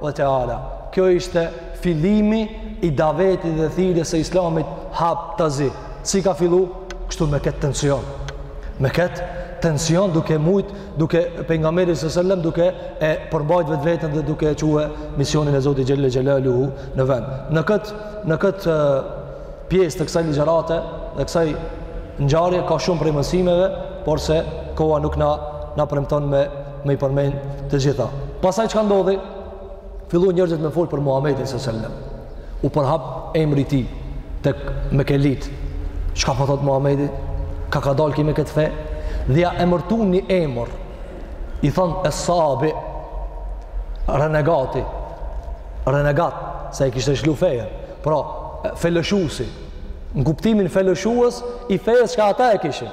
Speaker 2: Wa Teala. Kjo ishte fillimi i davetit dhe thirrjes së Islamit haptazi. Si ka fillu? Kështu me këtë tension. Me këtë tension duke mujt, duke pejgamberi sallallahu alajhi wasallam duke e përmbajt vetveten dhe duke e çue misionin e Zotit xhelle xhelaluhu në vend. Në këtë në këtë pjesë të kësaj ligjërate dhe kësaj ngjarje ka shumë prej mësimeve, porse koha nuk na na premton me me i përmend të gjitha. Pastaj çka ndodhi? Fillu njerëzit me fol për Muhamedin sallallahu alaihi wasallam. U përhap emri i tij tek Mekelit. Çka po thot Muhamedi? Kah ka dal ky me këtë fe? Dhe ia emërtuan një emër. I thonë Es-Sabi, renegati. Renegat, se e kishte shlu fejen. Pra, felëshusi. Në kuptimin felëshues i fejes që ata e kishin.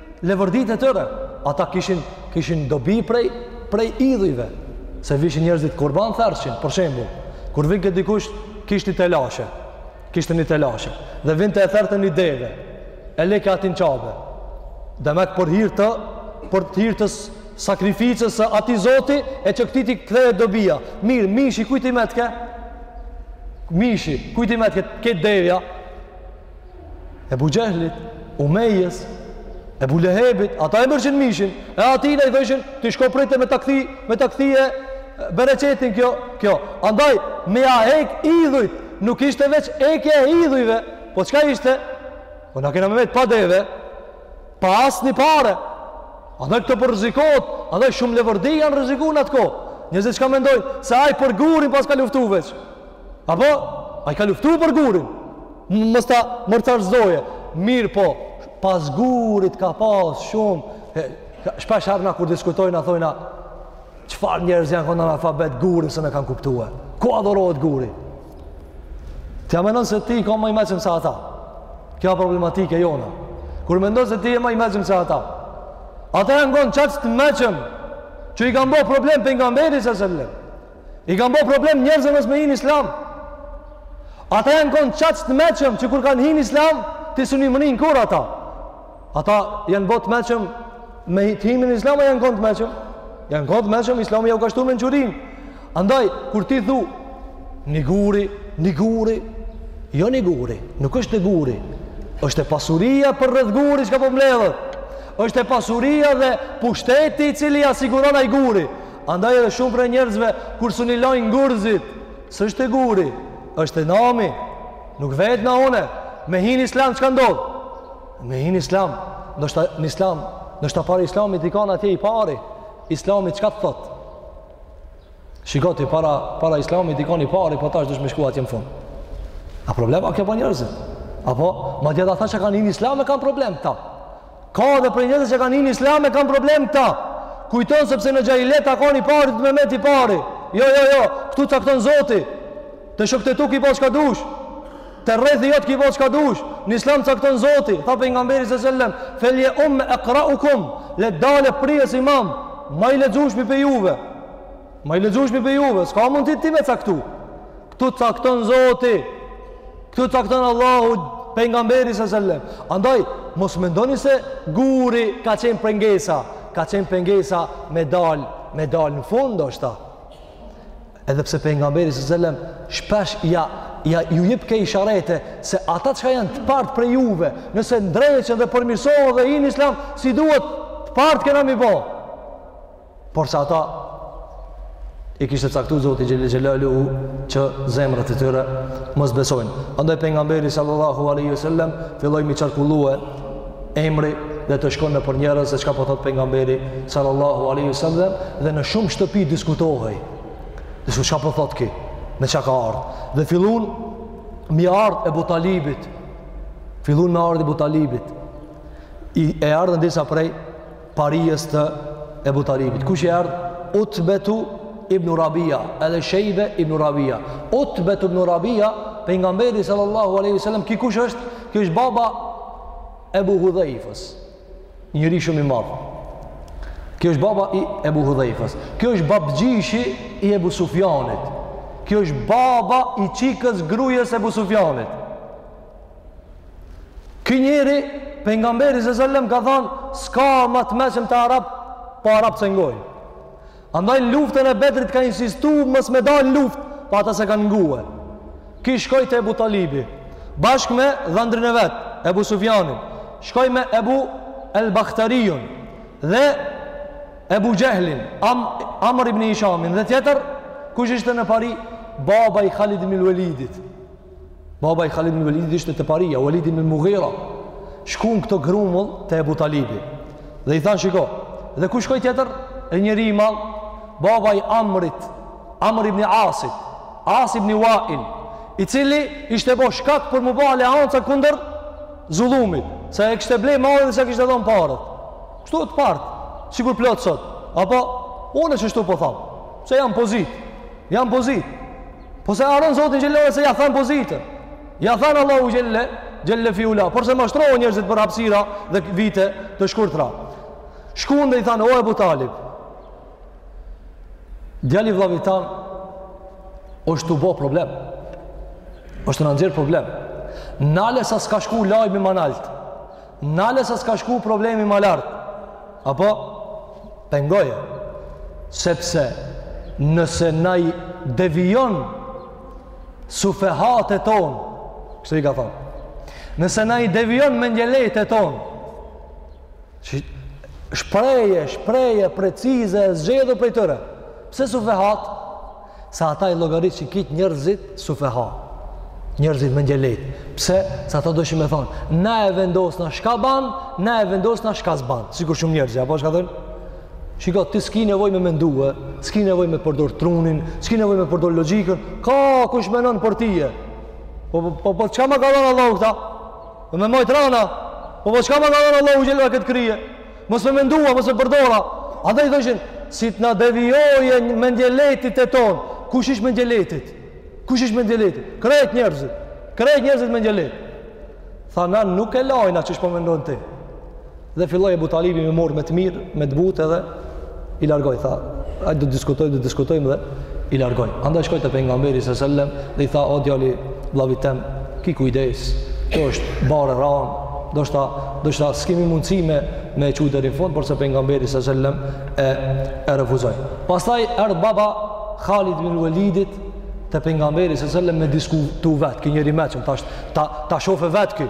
Speaker 2: leverditë e tyre, ata kishin, kishin dobi prej, prej idhujve, se vishin njerëzit kurban therrshin, për shembull, kur vinke dikush, kishte një telashe, kishte një telashe, dhe vinte e therrte një deve, e leke aty n'Qabe, demek për hir të, për hir të sakrificës së atij zoti, e që këtij t'i kthehet dobia, mirë, mishi kujt i metke? Mishi kujt i metke? Krejt devja, Ebu Xhehlit, Umejes, Ebu Lehebit, ata e merrshin mishin, e atina i thojshin, ti shko prite me ta kthy, me ta kthye bereqetin kjo, kjo. Andaj, me ia hek idhujt, nuk ishte veç hekje e idhujve, po çka ishte? Po na kena me met pa deve, pa asnjë pare, andaj këto po rrezikohet, andaj shumë leverdi janë rreziku në atë kohë. Njerëzit çka mendojnë, se ai për gurin bash ka luftu veç. Apo, ai ka luftu për gurin, mës ta mërcarzoje, mirëpo, pas gurit ka pas shumë, e, shpesh herë na kur diskutojmë, a thojna, çfarë njerëz janë konë analfabetë, gurin s'e kanë kuptue, ku adhorohet guri? Ti a menon se ti je kon ma i meçëm se ata, kjo problematika jonë, kur mendon se ti je ma i meçëm se ata, ata janë konë qaq të meçëm, që i kanë bo problem pejgamberit sallallahu alajhi wasallam, I kanë bo problem njerëzve mos me hi në islam. Ata janë konë qaq të meçëm që kur kanë hi në islam, ti s'un i mrrin kurrë ata. Ata janë bo të meçëm me të himen n'islam, a janë konë të meçëm? Janë konë të meçëm, islami jau ka shtu mençurinë. Andaj, kur ti thu, një guri, një guri, jo një guri, nuk është një guri, është e pasuria përreth gurit çka po mbledhet, është e pasuria dhe pushteti i cili ia siguron ai guri, Andaj edhe shumë prej njerëzve kur s'un i lajnë gurzit, s'është ai guri, është ai nami, nuk vetë na une, me hi në islam çka ndodh? Me hi në islam, ndoshta në islam, ndoshta para islamit i kanë atje i pari, islami çka të thotë? Shiko ti, para, para islamit i kanë i pari, po tash dosh me shku atje në fund. A problem a kjo për njerëzit? Apo, madje ata që kanë hi në islam e kanë problem këta. Ka dhe prej njerëzve që kanë hi në islam e kanë problem këta. Kujton sepse në xhahilijet a kanë i pari me met i pari. Jo, jo, jo, këtu cakton zoti. Te shokët e tu ki bo çka dush. Te rrethi jot ki bo çka dush. Në islam cakton zoti. Tha pejgamberi se sellem, felje um ekraukum. Le dal e prije si imam. Ma i lexushmi prej juve. Ma i lexueshmi prej juve, s'ka mund ti ti me caktu. Këtu cakton Zoti. Këtu cakton Allahu pejgamberi sa selam. Andaj mos mendoni se guri ka qenë pengesa, ka qenë pengesa me dal, me dal në fund ndoshta. Edhe pse pejgamberi sa selam shpesh ja ja ju jepke isharete se ata që janë të partë prej juve, nëse ndreqen dhe përmirësohen dhe hinë në islam, si duhet të partë kena mi bo. Por se ata i kishte caktu Zoti xhel-le xhelaluhu që zemrat e tyre mos besojnë. Andaj pejgamberi sallallahu alaihi wasallam filloi mi qarkullue emri dhe të shkon nëpër njerëz se çka po thot pejgamberi sallallahu alaihi wasallam dhe në shumë shtëpi diskutohej. Dhe shumë çka po thot ki, me çka ka ardh. Dhe fillun mi ardh Ebu Talibit. Fillun me ardh Ebu Talibit. I erdhën disa prej parijes të Ebu Talibit. Kush erdh? Utbetu ibn Rabia, edhe Shejbe ibn Rabia. Utbetu ibn Rabia, pejgamberi sallallahu aleyhi sallam, ki kush është? Kjo është baba Ebu Hudhejfës, njeri shumë i madh. Kjo është baba i Ebu Hudhejfës. Kjo është babgjishi i Ebu Sufjanit. Kjo është baba i çikës, grujes Ebu Sufjanit. Ky njeri, pejgamberi salallahu alejhi ve selem ka thanë, s'ka ma të mençëm te arabt, po arabt s'e ngojnë. Andaj në luftën e Bedrit ka insistu mos me dalë n'luftë, po ata s'e kanë ngue. Ky shkoi te Ebu Talibi, bashkë me dhandrin e vet, Ebu Sufjanin. Shkoi me Ebu El Bahtariun dhe Ebu Xhehlin, Am, Amr ibn Hishamin dhe tjetër kush ishte në pari baba i Halid ibn Velidit. Baba i Halid ibn Velidit ishte te paria, Velid ibn Mugira. Shkun këta grumull te Ebu Talibi. Dhe i thanë, "Shiko, dhe kush shkoi tjetër? E njeri i madh, baba i Amrit, Amr ibn Asit, As ibn Vail, i cili ishte bo shkak për m'u bo aleanca kundër zullumit, se e kishte ble mallin dhe s'ia kishte dhonë paret. Kështu të parët, sikur plot sot, apo, unë e që shtu po tham, se jam pozitë, jam pozitë, Por se e harron Zotin Qiellor se ia ka dhanë pozitën. Ia ka dhanë Allahu Xhele, Xhele fi Ula. Por se mashtrohen njerëzit për hapsira dhe vite të shkurtra. Shkun dhe i thanë, o Ebu Talib. Djali vllavit tan, është tu bo problem. Është tu na nxjerr problem. Nale sa s'ka shku lajmi ma nalt. Nale sa s'ka shku problemi ma lart. Apo, pengoje. Sepse, nëse na i devijon sufehat e tonë, kështu i ka thonë, nëse na i devijon mendjelehtët e tonë, shprehje, shprehje precize, zgjedhur prej tyre, pse sufehat, Se ata i llogaritshin krejt njerëzit sufeha, njerëzit mendjeleht. Pse? Se ata dojshin me thonë, na e vendosna çka ban, na e vendosna çka s'ban. Sikur shumë njerëz, apo çka thojn? Shiko, ti s'ki nevojë me mendue, s'ki nevojë me përdor trunin, s'ki nevojë me përdor logjikën, ka kush menon për ty. Po, po, po, po, çka ma ka dhon Allahu këta? Për me majt ranë a, po, po, çka ma ka dhon Allahu xhele këtë krye? Mos me mendu a, mos me e përdor a. Andaj thojshin, si t'na devijojë mendjelehtit e tonë. Kush ishin mendjelehtit? Kush ishin mendjelehtit? Krejt njerëzit. Krejt njerëzit mendjeleht. Tha na nuk e lajna qysh po mendon ti. Dhe filloi Ebu Talibi me i marrë me të mirë, me të butë edhe I largoi, tha, hajt do diskutojmë, do diskutojmë dhe i largoi. Andaj shkoi te pejgamberi alejhi selam dhe i tha, o djali vllavit tem, ki kujdes, kjo është barrë e randë, doshta, doshta, s'kemi mundësi me, me e çu deri në fund, por se pejgamberi alejhi selam e, e refuzoi. Pastaj, erdh baba i Halid bin Velidit te pejgamberi alejhi selam me diskutu vetë, ky njeri i mençëm, ta, ta, ta shofe vetë kë,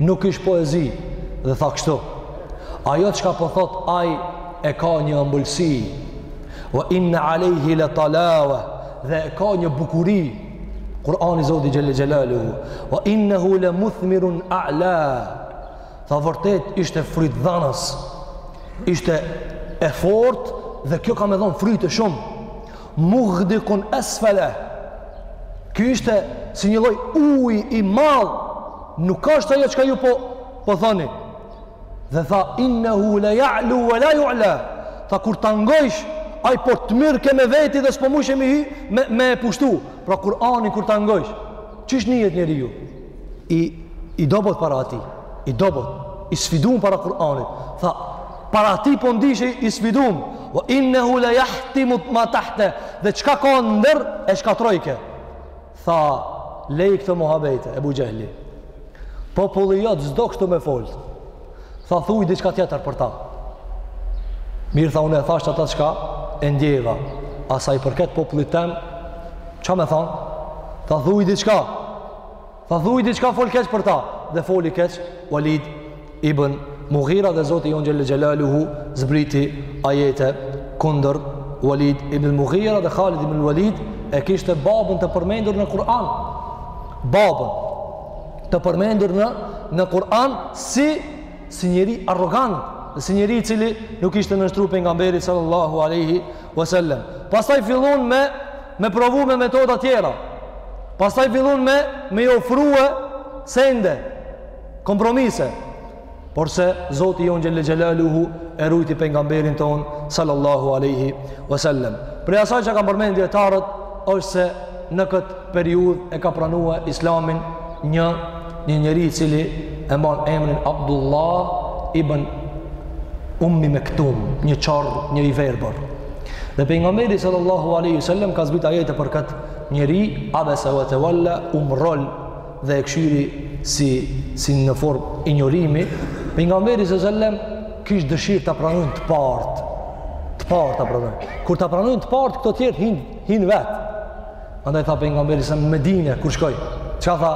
Speaker 2: Nuk isht poezi dhe tha kështu, Ajo çka po thotë ai e ka një ëmbëlsi, wa inna alayhi la talawa dhe e ka një bukuri. Kur'ani Zoti xhelle xhelaluhu, wa innahu la muthmirun a'la. Tha vërtet ishte frytdhanës. Ishte e fortë dhe kjo ka me dhon fryte shumë. Mughdiqun asfala. Ky ishte si një lloj uji i madh. Nuk asht ajo çka ju po po thoni. Dhe tha innehu la ya'lu wa la yu'la. Tha kur ta ngojsh ai po të mirrke me veti dhe s'po mujshe me hy me me e pushtu. Pra Kur'ani kur ta ngojsh, qysh nihet njeriu? I i dobët para atij, i dobët, i sfidun para Kur'anit. Tha Para tij po ndishe i sfidun, wa innehu la yahtimu ma tahte, dhe çka ka nër e shkatrojke. Tha, lej këto muhabete, Ebu Xhehli. Populli jot s'do kështu me fol. Tha thuj diçka tjetër për ta. Mirë tha unë e thash ata çka e ndjeva. A sa i përket popullit tem, çka me thonë? Tha thuj diçka. Tha thuj diçka fol keq për ta dhe foli keq Walid ibn Mughira dhe Zoti jonë Xhelle Xhelaluhu zbriti ajete kundër Walid ibn Mughira dhe Khalid ibn Walid e kishte babën të përmendur në Kur'an. Babën të përmendur në në Kur'an si si njeri arrogant, si njeri i cili nuk ishte nënshtru pejgamberit sallallahu alaihi wasallam. Pastaj fillun me me provu me metoda tjera. Pastaj fillun me me i ofrua sende, kompromise. Por se Zoti jonë xhelle xhelaluhu e rujti pejgamberin tonë sallallahu alaihi wasallam. Prej asaj që kanë përmendur dijetarët është se në këtë periudhë e ka pranuar Islamin një një njeri i cili e mban emrin Abdullah ibn Ummi Mektum, një qorr, një i verbër. Dhe pejgamberi sallallahu alaihi wasallam ka zbritur ajete për këtë njeri, abasa wa tawalla, u mrrol dhe e kshyri si si në formë injorimi. Pejgamberi sallallahu alaihi wasallam kish dëshirë ta pranojnë të parët. Të parët ta pranojnë. Kur ta pranojnë të parët, këta tjerët hin hin vet. Andaj tha pejgamberi se n'Medine, kur shkoi, ça tha,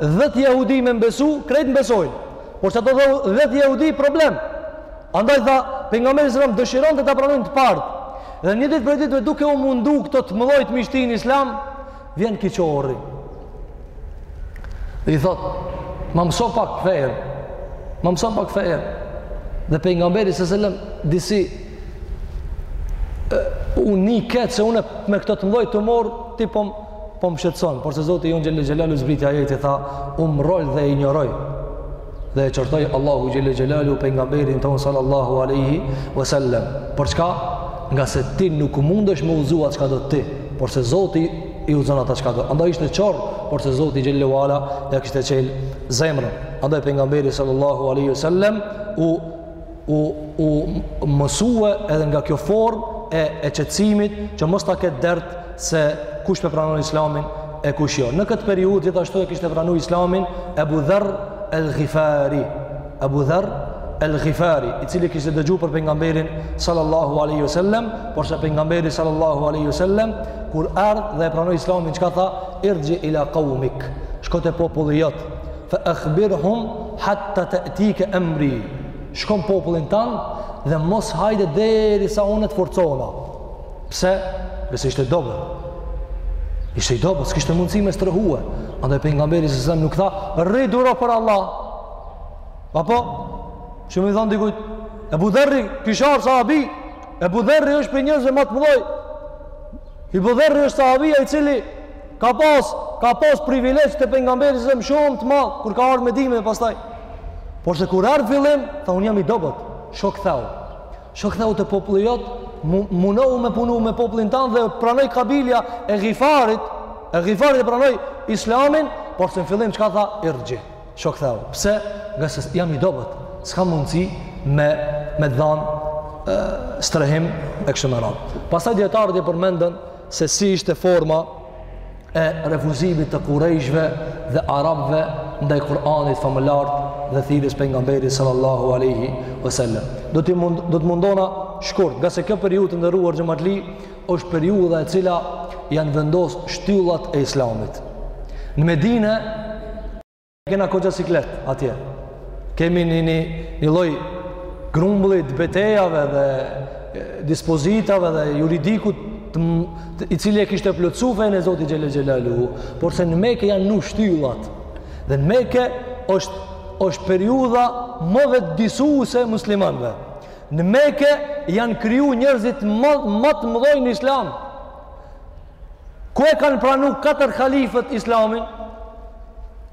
Speaker 2: dhetë jehudi me m'besu, krejt m'besojnë. Por ça t'dhe, dhetë jehudi, problem. Andaj tha, pejgamberi selem dëshironte ta pranojnë të parët. Dhe një ditë prej ditëve duke u mundu këta të mëdhojt me i shti në islam, vjen ky qorri. Dhe i thotë, ma mëso pak fejën, ma mëso pak fejën. Dhe pejgamberi se selem disi, ik se unë me këto të mdhoj tu mor ti po po më shqetëson por se Zoti jon xhele xhelaluhu zbriti ajeti tha u mrrol dhe e injoroi dhe e qortoi Allahu xhele xhelaluhu pejgamberin tonë sallallahu aleyhi vësallem për çka ngase ti nuk mundesh me udhëzu çka do ti por se Zoti i udhëzon ata çka do andaj ishte qorr por se Zoti xhele ve ala ia kishte çel zemrën andaj pejgamberi sallallahu aleyhi vësallem u u u mësua edhe nga kjo formë e e qetësimit që mos ta ketë dert se kush po pranon islamin e kush jo. Në këtë periudhë gjithashtu e kishte pranuar islamin Abu Dharr al-Ghifari. Abu Dharr al-Ghifari, i cili kishte dëgjuar për pejgamberin sallallahu alaihi wasallam, por se pejgamberi sallallahu alaihi wasallam kur erdh dhe e pranoi islamin çka tha irxhi ila qaumik shko te populli jot Fa akhbirhum hatta ta'tika amri. Shko n'popullin tand dhe mos hajde derisa unë të forcohna. Pse? Ngase ishte i dobët. Ishte i dobët, s'kishte mundësi me e strehu. Andaj pejgamberi sallallahu alaihi wasallam nuk tha, "Rri duro për Allah." Apo që më thon dikujt, "Ebu Dherri, kisha sahabi, Ebu Dherri është prej njerëzve më të mëdhoj." Ebu Dherri është sahabi i cili Ka pas, ka pas privilegj te pejgamberi sallallahu alaihi wasallam shumë të madh kur ka ardh n'Medinë dhe pastaj. Por se kur erdh n'fillim, tha un jam i dobët. Shko kthehu. Shko kthehu te populli jot, mundohu me punu me popullin tand dhe pranoi kabilja e Ghifarit, e Ghifarit e pranoi Islamin, por se në fillim çka tha Irxhi. Shko kthehu. Pse? Ngase jam i dobët. S'kam mundsi me me dhan strehim e kështu me radhë. Pastaj dietarët e përmendën se si ishte forma e refuzimit të kurejshve dhe arabve ndaj Kur'anit famëlart dhe thirrjes pejgamberit sallallahu alaihi wasallam. Do të mund do të mundohna shkurt, ngase kjo periudhë të nderuar xhematli është periudha e cila janë vendos shtyllat e islamit. Në Medinë Kena goxha siklet atje. Kemi një, një, një lloj grumbulli t'betejave dhe dispozitave dhe juridikut të, të, i cili e kishte plotësu fenë Zoti xhele xhelaluhu. Por se në Meke janë vnu shtyllat. Dhe në Meke është, është periudha më vetëdijesuese e muslimanve. Në Meke janë kriju njerëzit më, më të mëdhoj në islam. Ku e kanë pranu katër halifët islamin?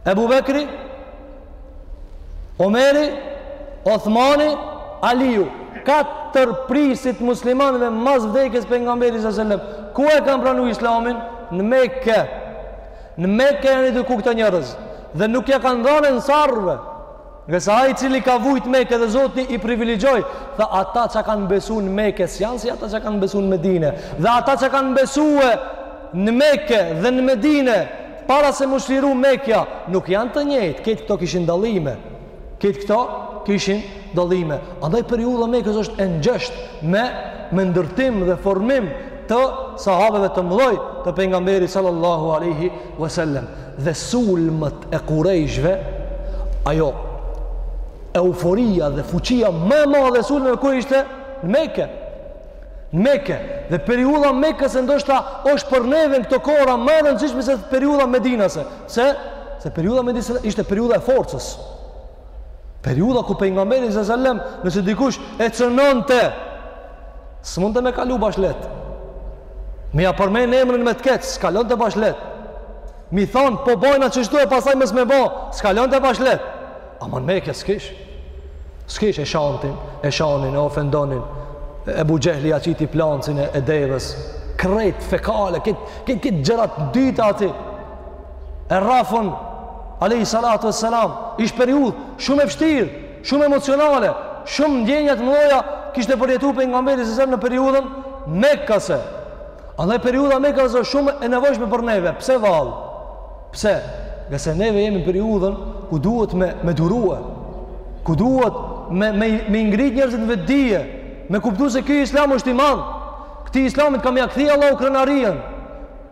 Speaker 2: Ebu Bekri, Omeri, Othmani, Aliu. Katër prijësit e muslimanëve mas vdekjes pejgamberit sallallahu alaihi wasallam. Ku e kanë pranu islamin? Në Meke. Në Meke janë eduku këta njerëz. Dhe nuk ja kanë dhane ensarve. Nga se ai i cili ka vujt n'Mekë dhe Zoti i privilegjoi, tha ata që kanë besu në Mekë, s'janë si ata që kanë besu në Medinë. Dhe ata që kanë besu në Mekë dhe në Medinë para se m'u çliru Mekja, nuk janë të njëjtë, krejt këto kishin dallime. Krejt këto kishin dallime. Andaj periudha mekase është e ngjeshur me me ndërtim dhe formim të sahabeve të mëdhoj të pejgamberit sallallahu alaihi Wasallam dhe sulmet e kurejshve, ajo euforia dhe fuqia më e madhe e sulmeve ku ishte në Mekë. Në Mekë dhe periudha mekase ndoshta është për neve në këto kohëra më e rëndësishme se periudha Medinase, se se periudha Medinase ishte periudha e forcës. Periudha ku pejgamberi sallallahu alajhi wasallam, nëse dikush e cënonte, s'mundte me kalu bash lehtë. Me ja përmend emrin me të keq, s'kalonte bash lehtë. Me i thanë, po bojna kështu e pasaj mos me bo, s'kalonte bash lehtë. Ama në Meke, s'kish. S'kish e shantin, e shanin, e ofendonin. Ebu Xhehli ja qiti plancin e, e deves. Krejt, fekale, këtë kit, kit gjëra të ndyta aty. E rrafën, alejhi salatu ve selam, ish periudhë shumë e vështirë. Shumë emocionale, shumë ndjenja të mëdha kishte përjetu pejgamberi s.a.v.s. në periudhën Mekkase. Andaj periudha Mekkase është shumë e nevojshme për neve. Pse vallë? Pse? Nga se neve jemi në periudhën ku duhet me me durue. Ku duhet me me me i ngrit njerëzit në vetëdije, me kuptu se ky Islam është i madh. Këtij Islamit ka me ia kthy Allahu krenarinë.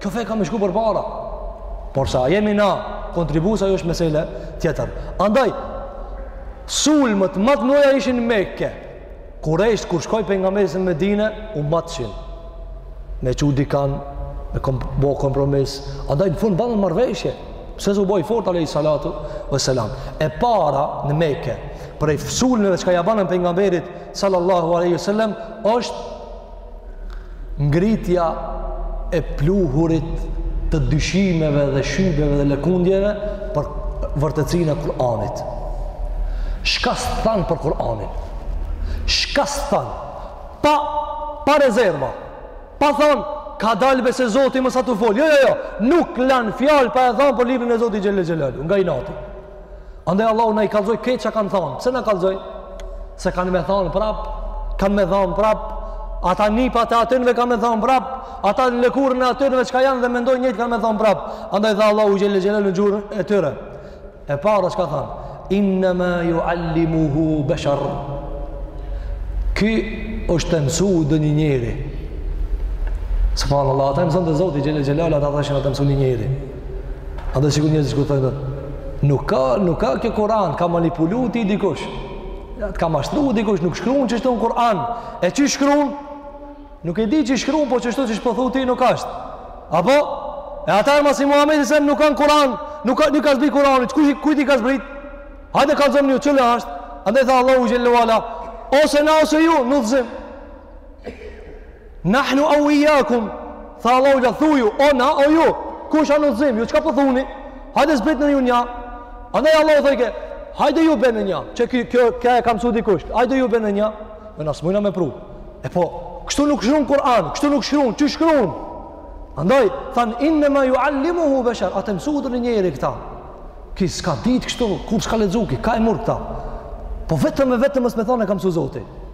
Speaker 2: Kjo fe ka me shku përpara. Por sa jemi na kontribusa, ajo është mesele tjetër. Andaj, sulmet ma të mëdha ishin në Meke. Kurejshët, kur shkoi pejgamberi n'Medine, u matshin. Me çu dikan, me ko, me bo kompromis. Andaj, në fund, banë marrëveshje. Se u bo i fortë, alejhi salatu ve selam. E para në Meke, prej sulmeve çka ja banën pejgamberit, sallallahu aleyhi sallam, është Ngritja e pluhurit të dyshimeve dhe shybeve dhe lëkundjeve për vërtetësinë e Kur'anit. Shka s'thanë për Kur'anin? Shka s'thanë? Pa, pa rezerva. Pa thanë, kadal be se Zoti më s'a tu folë. Jo, jo, jo, nuk lanë fjalë pa e thanë për librin e Zotit xhelle xhelaluhu, nga inati. Andaj Allahu na i kallzoi krejt çka kanë thënë. Pse na kallzoi? Se kanë me thënë prap, kanë me thënë prap, ata nipat e atyreve kanë me thënë prap, ata në lëkurën e atyreve çka janë dhe mendojnë njëjtë kanë me thënë prap. Andaj tha Allahu xhelle xhelalu në gjuhën e tyre. E para çka thon? Innama yuallimuhu bashar. Ky është tu e mësu një njeri. Subhanallahu, ata e mësonte Zoti xhelle xhelalu ata thashin a tu e mësu një njeri. Edhe sikur njerëz që të thojnë nuk ka, nuk ka kjo n'Kuran, ka manipulu ty dikush. Ja, të ka mashtru dikush, nuk shkrun qështu në Kuran. E qysh shkrun? Nuk e di qysh shkrun po qështu qysh po thu ti nuk asht. A po? E ata e masi Muhammedi sen nuk ka në Kuran, nuk ka, nuk ka zbrit Kurani, kush, kujt i ka zbrit? Hajde kallzomë një, cili asht? Andaj tha Allahu xhelle ve ala, ose na ose ju, n'udhëzim. Nahnu au iyakum tha Allahu ala thuju o na o ju kush a në udhëzim ju çka po thuni hajde zbritne ju nja andaj Allahu thojke hajde ju bëne nja që kjo, kjo ka e ka msu dikush hajde ju bëne nja me nëse mujnë me pru e po kështu nuk shkrun Kur'an kështu nuk shkrun qysh shkrun andaj thanë innama yuallimuhu bashar atë mësu një njeri këta ky s'ka dit kështu kurr s'ka lexu ky ka e murr këta po vetëm e vetëm mos me thonë ka msu Zoti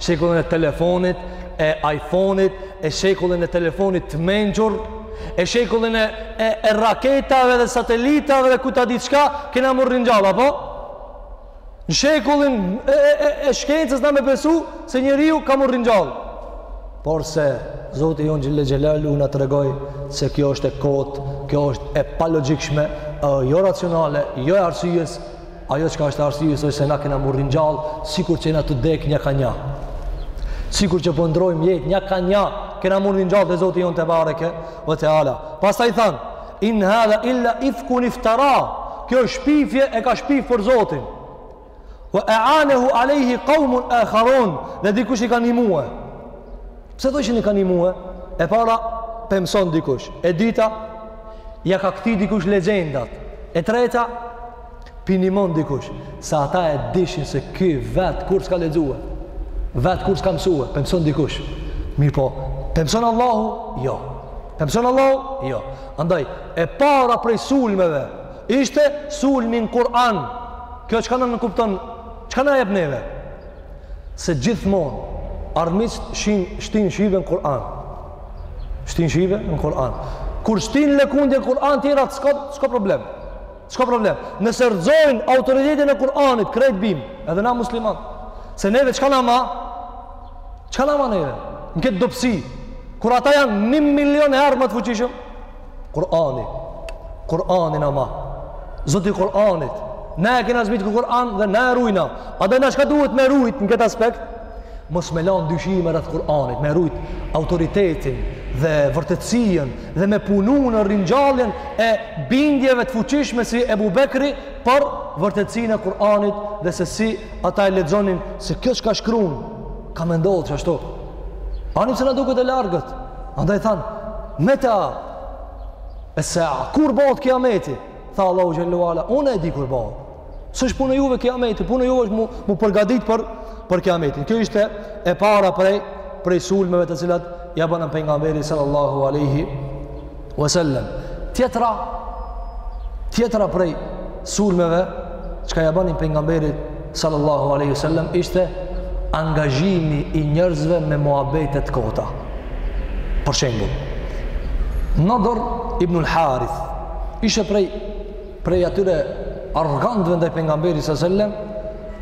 Speaker 2: shekullin e telefonit, e iPhone-it, e shekullin e telefonit të mençur, e shekullin e, e, e raketave dhe satelitave dhe ku ta di çka, kena m'u ringjall, a po? Në shekullin e, e, e, e shkencës na me besu se njeriu ka m'u ringjall. Por se, Zoti jonë xhelle xhelaluhu na tregoj se kjo është e kotë, kjo është e palogjikshme, jo racionale, jo e arsyes, Ajo çka është e arsyes o se na kena m'u ringjall, sikur që jena tu dek nja ka nja. Sikur që po ndrrojmë jetë nja ka nja, kena m'u ringjall dhe Zoti jonë tebareke ve teala. Pastaj thanë, in hadha illa ifkun iftara, kjo shpifje e ka shpif për Zotin. Ve eanehu alejhi kaumun akharun, dhe dikush i ka nimue. Pse thojshin i ka nimue? E para, p'e mson dikush. E dyta, ja ka kthy dikush legjendat. E treta, P'i nimon dikush, se ata e dishin se ky vetë kur s'ka lexue, vetë kur s'ka mësue, p'e mëson dikush. Mirëpo, p'e mëson Allahu? Jo. P'e mëson Allahu? Jo. Andaj, e para prej sulmeve, ishte sulmi n'Kur'an. Kjo çka na nënkupton, çka na jep neve? Se gjithmonë, armiqt shtinë shybe në Kur'an. Shtinë shybe në Kur'an. Kur shtinë lëkundje në Kur'an, tjera, s'ka problem. S'ka problem. Nëse rrëzojnë autoritetin e Kur'anit, krejt bim, edhe na muslimant. Se neve çka na ma? Çka na ma neve? Në këtë dobsi, kur ata janë një milion herë më të fuqishëm? Kur'ani. Kur'ani na ma. Zoti i Kur'anit. Na e kena zbrit kët Kur'an dhe na e rujna. Andaj na çka duhet me rujt në këtë aspekt? Mos me lanë dyshime rreth Kur'anit, me rujt autoritetin dhe vërtetësinë dhe me punu në ringjalljen e bindjeve të fuqishme si Ebu Bekri për vërtetësinë e Kur'anit dhe se si ata e lexonin se kjo çka shkrun ka me ndodh qashtu. Ani pse na duket e largët. Andaj thanë, me ta, e se a, kur bëhet kiameti? Tha Allahu xhel-le ve ala, unë e di kur bëhet. S'është puna juve kiameti, puna juve është m'u, m'u përgadit për, për kiametin. Kjo ishte e para prej, prej sulmeve të cilat ja banin pejgamberit sallallahu aleyhi wasallam. Tjetra, tjetra prej sulmeve çka ja banin pejgamberit sallallahu aleyhi wasallam ishte angazhimi i njerëzve me muhabete t'kota. Për shembull, Nadr ibn al-Harith ishte prej prej atyre arrogantëve ndaj pejgamberit s.a.v.s.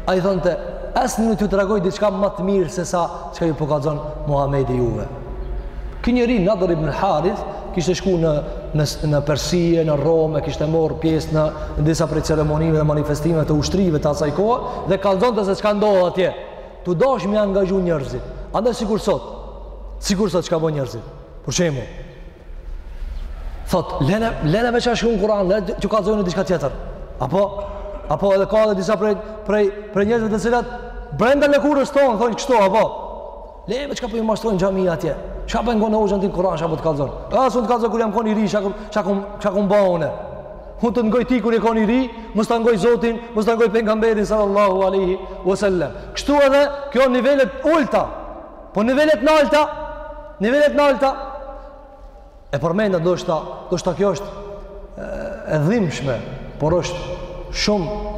Speaker 2: ai thonte ejani t'ju tregoj diçka më të mirë se sa çka ju po kallzon Muhamedi juve ky njeri Nadr ibn Harith kishte shku në në në Persie, në Romë, kishte marr pjesë në, në disa prej ceremonive dhe manifestimeve të ushtrive të asaj kohe dhe kallzonte se çka ndodh atje, tu dasht me i angazhu njerëzit. Andaj sikur sot, sikur sot çka bën njerëzit. Për shembull, Thot, lene, lene veç Kur'an, lene t'ju kallzoj diçka tjetër. Apo, apo edhe ka edhe disa prej, prej, prej njerëzve të cilat, brenda lëkurës tonë, thonë kështu, apo, lene ve çka po ju mashtron xhami atje, çka po ngon hoxhën në Kur'an, çka po të kallzon. A, un të kallzoj, kur jam konë i ri, çka kom bo une. Un të ngoj ti kur je konë i ri, mos ta ngoj Zotin, mos ta ngoj pejgamberin sallallahu alaihi wasallam. Kështu edhe kjo nivele t'ulta, Po nivelet nalta, nivelet nalta, e përmenda ndoshta, ndoshta kjo është e dhimshme, por është shumë,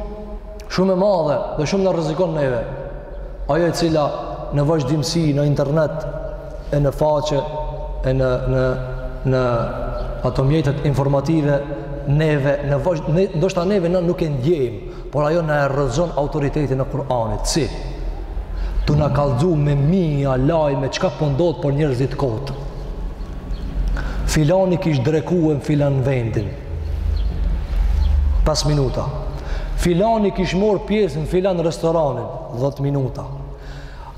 Speaker 2: shumë e madhe dhe shumë na rrezikon neve. Ajo e cila në vazhdimësi, në internet, e në Face, e në, në, në ato mjetet informative, neve, në vazhdimësi, ndoshta neve na nuk e ndjejmë, Por ajo na e rrëzon autoritetin e Kur'anit, si tu na kallxu me mija lajme çka po ndodh për njerëzit kot. Filani kish drekue n'filan vendin. 5 minuta. Filani kish marr pjesë në filan restoranin 10 minuta.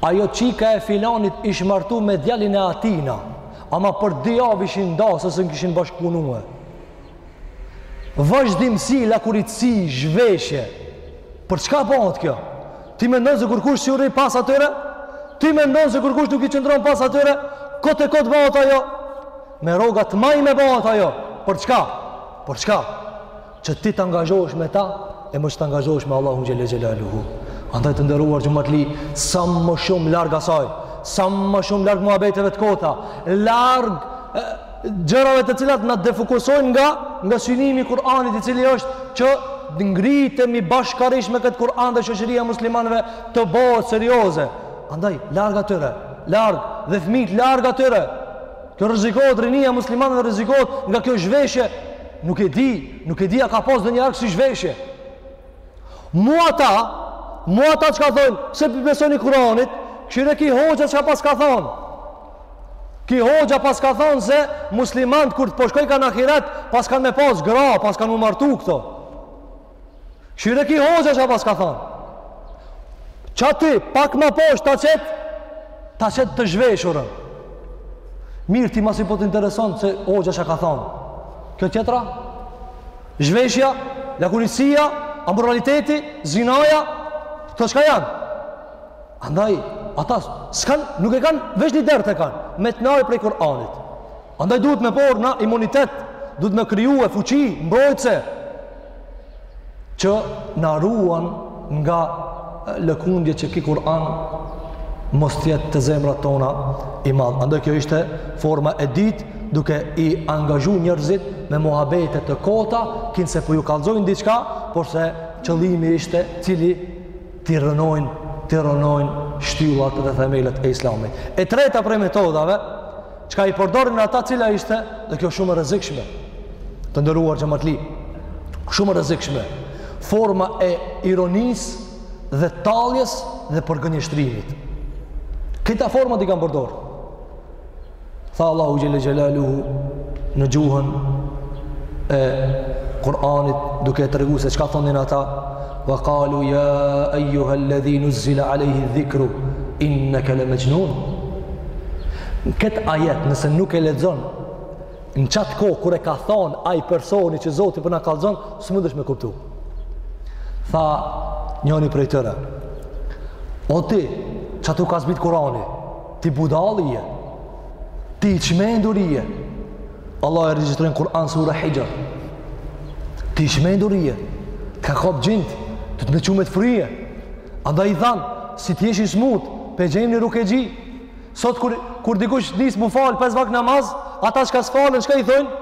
Speaker 2: Ajo çika e filanit ish martu me djalin e atina, ama për dy javë ishin nda se s'kishin bashkëpunue. Vazhdimësi, lakuritësi, zhveshje. Për çka bëhet kjo? Ti mendon se kurkush s'iu rri pas atyre? Ti mendon se kurkush nuk i qëndron pas atyre? Kot e kot bëhet ajo. Me rroga të majme bëhet ajo. Për çka? Për çka? Që ti të angazhohesh me ta e mos të angazhohesh me Allahun xhele xhelaluhu. Andaj të nderuar xhematli, sa më shumë larg asaj, sa më shumë larg muhabeteve të kota, larg gjërave të cilat na defokusojnë nga nga synimi i Kur'anit i cili është që të ngritemi bashkërisht me këtë Kur'an dhe shoqëria e muslimanëve të bëhet serioze. Andaj larg atyre, larg dhe fëmijët larg atyre. Kjo rrezikohet rinia e muslimanëve rrezikohet nga kjo zhveshje. Nuk e di, nuk e di a ka pas ndonjë armë si zhveshje. Mu ata, mu ata çka thonë, pse p'i besoni Kur'anit, kshire ki hoxha çka paska thonë. Ki hoxha paska thonë se muslimant kur të po shkojkan ahiret, paskan me pas gra, paskan m'u martu këto. Kshire ki hoxha ça paska thonë. Qati, pak ma poshtë ta qet, ta qet të zhveshurën. Mirë ti masi po të intereson se hoxha ça ka thonë. Kjo tjetra, zhveshja, lakuriqësia, amoraliteti, zinaja, këto çka janë. Andaj, ata s'kan, nuk e kanë, veç një dert e kanë, me të nda prej Kur'anit. Andaj duhet me bo një imunitet, duhet me kriju një fuqi, mbrojtëse, që na ruan nga lëkundje që ki Kur'an mos të jetë te zemrat tona i madh. Andaj kjo ishte forma e dytë duke i angazhu njerëzit me muhabete të kota, kinse po ju kallzojnë diçka, porse qëllimi ishte cili T'i rrënojnë, t'i rrënojnë shtyllat dhe themelet e islamit. E treta prej metodave, çka i përdornin ata cila ishte, dhe kjo shumë e rrezikshme, të nderuar xhematli, shumë e rrezikshme, forma e ironisë dhe talljes dhe përgënjeshtrimit. Këta format i kanë përdorë. Tha Allahu xhele xhelaluhu në gjuhën e Kur'anit duke tregu se çka thonin ata ve kalu ja ejuha ledhi nuzzila alejhi dhikru inneke le mexhnun në këtë ajet nëse nuk e lexon në qat kohë kur e ka thonë ai personi që Zoti po na kallzon s'mundesh me kuptu tha njoni prej tyre o ti që t'u ka zbrit Kur'ani Ti budallë je. Ti i çmendur je. Allah e regjistron Kur'an sura Hixhr. Ti i çmendur je. T'ka kap xhind, do të të çojmë të fryjë. Andaj i thanë, si të jesh i smut, p'e gjejmë një rukexhi. Sot kur kur dikush nis mu fal pes vakt namaz, ata çka s'falen, çka i thonë?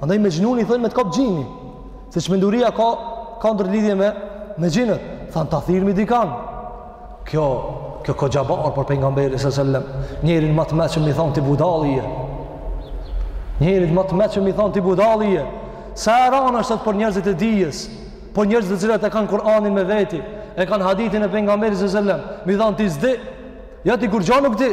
Speaker 2: Andaj mexhnun i thonë me të kap xhini, se që menduria ka, ka ndërlidhje me, me xhinët, thanë ta thirmi dikan. Kjo, kjo ko xhabar për pejgamberin së selem, njerit ma të meç m'i thanë ti budall je, njerit ma të meç m'i thanë ti budall je, sa e ranë është për njerëzit e dijes, për njerëzit të cilët e kanë Kur'anin me veti, e kanë hadithin e pejgamberit së selem, m'i thanë ti s'di, ja ti kurgjo nuk di,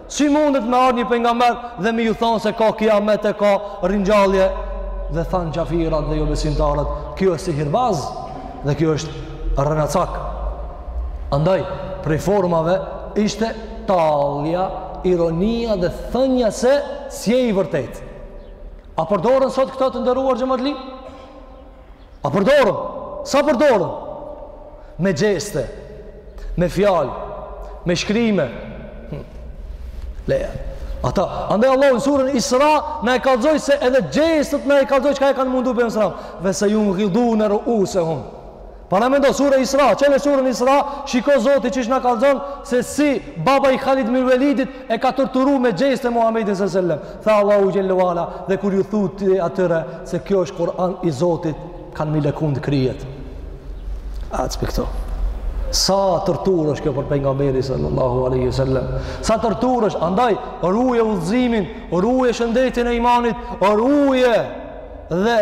Speaker 2: Si mundet me ardhë një pejgamber dhe me ju thonë se ka kiamet e ka ringjallje dhe thanë qafirat dhe jobesimtarët, ky është sihirbaz dhe ky është rrenacak. Andaj, prej formave ishte tallja, ironia dhe thënja se s'je i vërtetë. A përdoren sot këto të nderuar xhematli? A përdoren? Sa përdoren? Me gjeste, me fjalë, me shkrime. Hm. Leja. Ata, andaj Allahu në surën Isra na e kallzoi se edhe gjestet na e kallzoi çka e kanë mundu pejgamberin. Fesejungidune ruusehum. Paramendo sure Isra, çele suren Isra, shiko Zoti qysh na kallzon se si baba i Halid bin Velidit e ka torturu me gjeste Muhammedin së selem tha Allahu teala dhe kur ju thu ti atyre se ky është Kur'an i Zotit kanë mi lëkund kryet a ç'po dikton sa torturë është kjo për pejgamberin sallallahu aleyhi sallem sa torturë është andaj ruje udhëzimin ruje shëndetin e imanit ruje dhe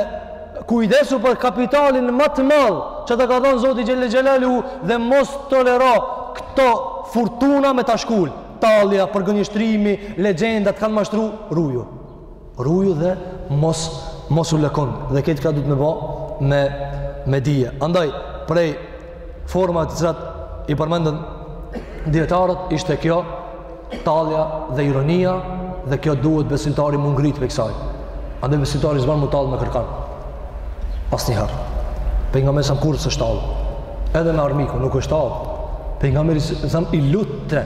Speaker 2: kujdesu për kapitalin ma të madh që ta ka dhonë Zoti Xhele Xhelaluhu dhe mos tolero këto furtuna me ta shkul. Tallja, përgënjeshtrimi, legjenda, t'kanë mashtru, ruju. Ruju dhe mos, mos u lëkun. Dhe këtë ka duhet me ba me, me dije. Andaj, prej formave të cilat i përmenden dijetarët, ishte kjo tallja dhe ironia dhe kjo duhet besimtari m'u ngrit prej kësaj. Andaj besimtari s'ban m'u tall me kërkan. Asnjëherë. Pejgamberi s.a.s. kurrë s'është tallë. Edhe me armikun nuk është tallë. Pejgamberi s.a.s. i lutte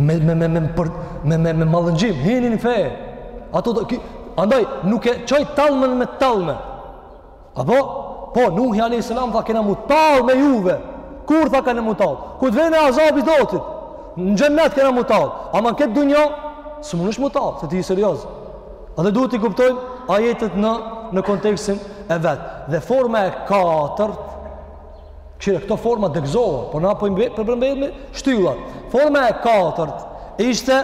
Speaker 2: me me me me për me me me mallëngjim, hini në fe. Ato do ki, andaj nuk e çoi tallmen me tallme. Apo po Nuhi alayhis salam tha kena mu tall me juve. Kur tha kena mu tall? Kur të vjen azabi i Zotit? Në xhennet kena mu tall. Ama n'këtë dunja s'munesh mu tall, se ti je serioz. Dhe duhet t'i kuptojmë ajetet në, në kontekstin e vet. Dhe forma e katërt, kqyre, këto forma degëzohen, por na po i përmbledhim shtyllat. Forma e katërt, ishte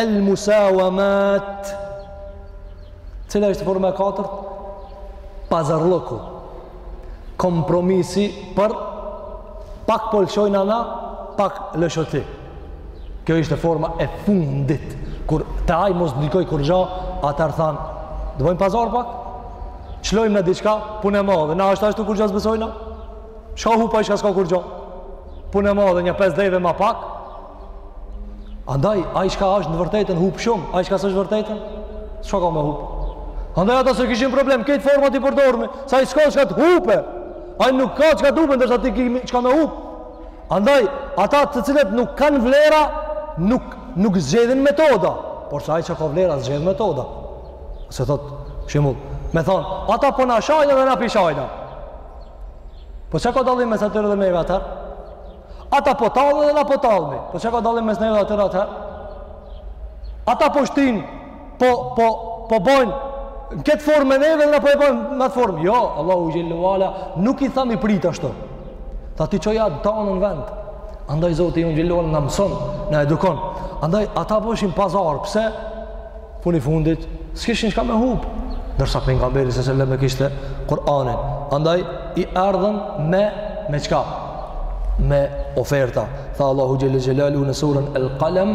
Speaker 2: el musawamat. Cila ishte forma e katërt? Pazarllëku. Kompromisi për pak po lshojna na, pak lësho ti. Kjo ishte forma e fundit, kur te ai mos ndikoj kurgja, atëherë thanë, t'bëjmë pazar pak, shlojmë na diçka, punë e madhe, na ashtu ashtu kurgja s'besojna, shka hup ai shka s'ka kurgja, punë e madhe, nja pesë dheve ma pak, andaj, ai shka është n't'vërtetën, hup shumë, ai shka s'është n't'vërtetën, shka ka me hup, andaj ata s'e kishin problem, krejt format i përdorme, se ai s'ka shka të hupe, ai nuk ka shka të hupe, ndërsa ti ki shka me hup, Andaj, ata të cilët nuk kanë vlera, nuk, nuk zgjedhin metoda, por se ai çka ka vlera, zgjedh metoda. Se thotë, shembull, me thonë, ata po na shajnë edhe na p'i shajmë. Po çka ka dallim mes atyre edhe neve atëherë? Ata po tallen edhe na po tallemi. Po çka ka dallim mes neve dhe atyre atëherë? Ata po shtinë po po po bojn në këtë formë me neve dhe na po e bojm në atë formë. Jo, Allahu xhelle ve ala nuk i tha m'i prit ashtu. Tha ti çoje tanën në vend. Andaj Zoti jonë xhelle ve ala na mëson, na edukon. Andaj ata bojshin pazar, pse? Fundi fundit, s'kishin çka me humb. Ndërsa pejgamberi sallallahu alajhi wasallam e kishte Kur'anin. Andaj i erdhën me me çka? Me oferta. Tha Allahu xhelle xhelaluhu në surën El Qalam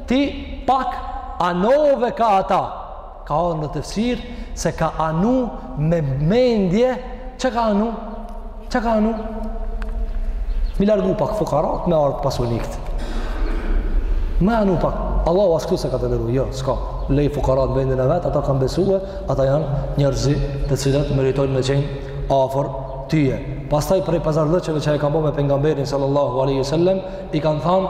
Speaker 2: Ti pak anove kah ata. Ka ardhë në tefsir se ka anu me mendje. Çka ka anu? Çka ka anu? M'i largu pak fukarat me ardhë pasanikët. Me anu pak. Allahu as ktu s'e ka toleru. Jo, s'ka. Leji fukarat n'vendin e vet, ata kanë besu e, ata janë njerëzi të cilët meritojnë me qenë afër teje. Pastaj prej pazarllëqeve që i kanë bo me pejgamberin sallallahu aleyhi sallem, i kanë thanë,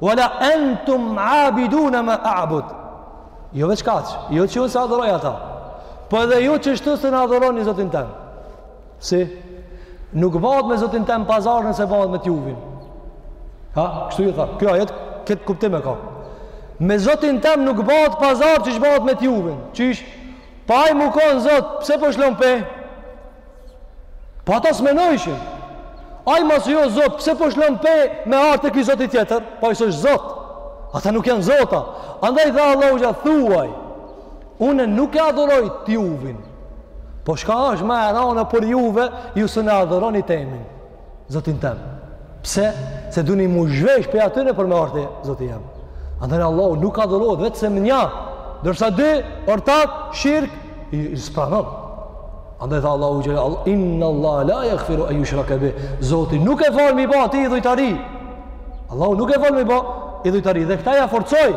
Speaker 2: Wala antum abidun ma a'bud. Jo veç kaq, jo që unë s'e adhuroj ata. Po edhe ju qështu s'un e adhuroni Zotin tem. Si? Nuk bëhet me Zotin tem pazar nëse bëhet me t'juvin. Ha? Kështu ju tha. Ky ajet, këtë kuptim e ka. Me Zotin tem nuk bëhet pazar qysh bëhet me t'juvin. Qysh? Po ai me konë Zot, pse po shlon pe? Po ata s'menojshin. Ai masi o Zot, pse po shlon pe me ardh te ky zoti tjetër? Po ai s'është Zot. Ata nuk janë Zota. Andaj tha Allahu ja thuaj. Unë nuk e adhuroj t'juvin. Po shka është ma e rana për juve, ju s'un e adhuroni temin. Zotin tem. Pse? Se duni m'u zhvesh prej atyre për me ardh te Zoti jem. Andaj Allahu nuk adhurohet vetëm se nja, ndërsa dy, ortak, shirk, i, i s'pranon. Andaj tha Allahu xhelle, Allah, inna Allah la jagfiru en jushrake bih, Zoti nuk e fal m'i ba ti idhujtari. Allahu nuk e fal m'i ba idhujtari. Dhe këta ja forcoj,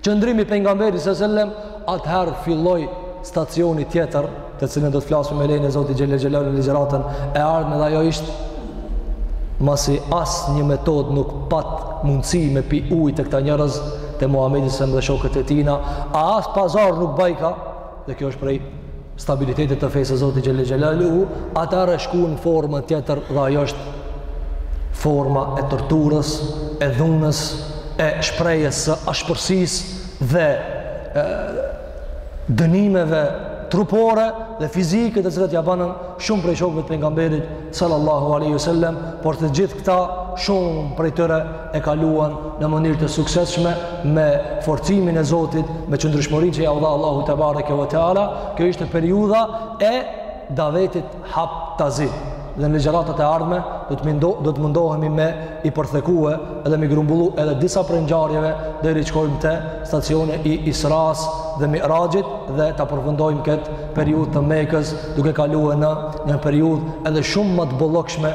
Speaker 2: Qëndrimi i pejgamberit selem atëherë filloi stacioni tjetër, të cilin do të flasim me lejen e Zotit xhele xhelaluhu në ligjëratën e ardhme dhe ajo ishte masi as një metod nuk pat mundësi me pi ujë te këta njerëz te Muhamedi selem dhe shokët e tina, a as pazar nuk bajka, Dhe kjo është prej stabilitetit të fesë së Zotit xhele xhelaluhu, atëherë shkun në formën tjetër dhe ajo është forma e torturës, e dhunës, e shprejës së ashpërsisë dhe dënimeve trupore dhe fizike të cilat ja banën shumë prej shokëve të pejgamberit sallallahu aleyhi sallem, por të gjithë këta shumë prej tyre e kaluan në mënyrë të suksesshme me forcimin e Zotit, me qëndrueshmërinë që iau dha Allahu tebareke ve teala. Kjo ishte periudha e davetit haptazi. Dhe në ligjëratat e ardhme do të mindo, do të mundohemi me i përthekue edhe me grumbullu edhe disa prej ngjarjeve deri shkojmë te stacioni i Israsë dhe Miraxhit dhe ta përfundojmë këtë periudhë të Mekës duke kalue në një periudhë edhe shumë ma të bollokshme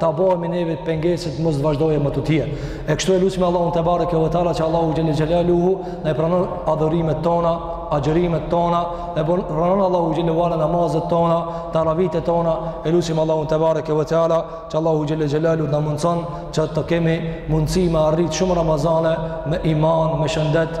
Speaker 2: ta bëhemi neve pengesë mos të vazhdojë më të tjerë. E kështu e lusim Allahun tebareke ve teala që Allahu xhele xhelaluhu na i pranon adhurimet tona, agjërimet tona, na i pranon Allahu xhele ve ala namazet tona, taravitë tona, e lusim Allahun tebareke ve teala që Allahu xhele xhelaluhu na mundëson që të kemi mundësi me arrit shumë Ramazane me iman, me shëndet,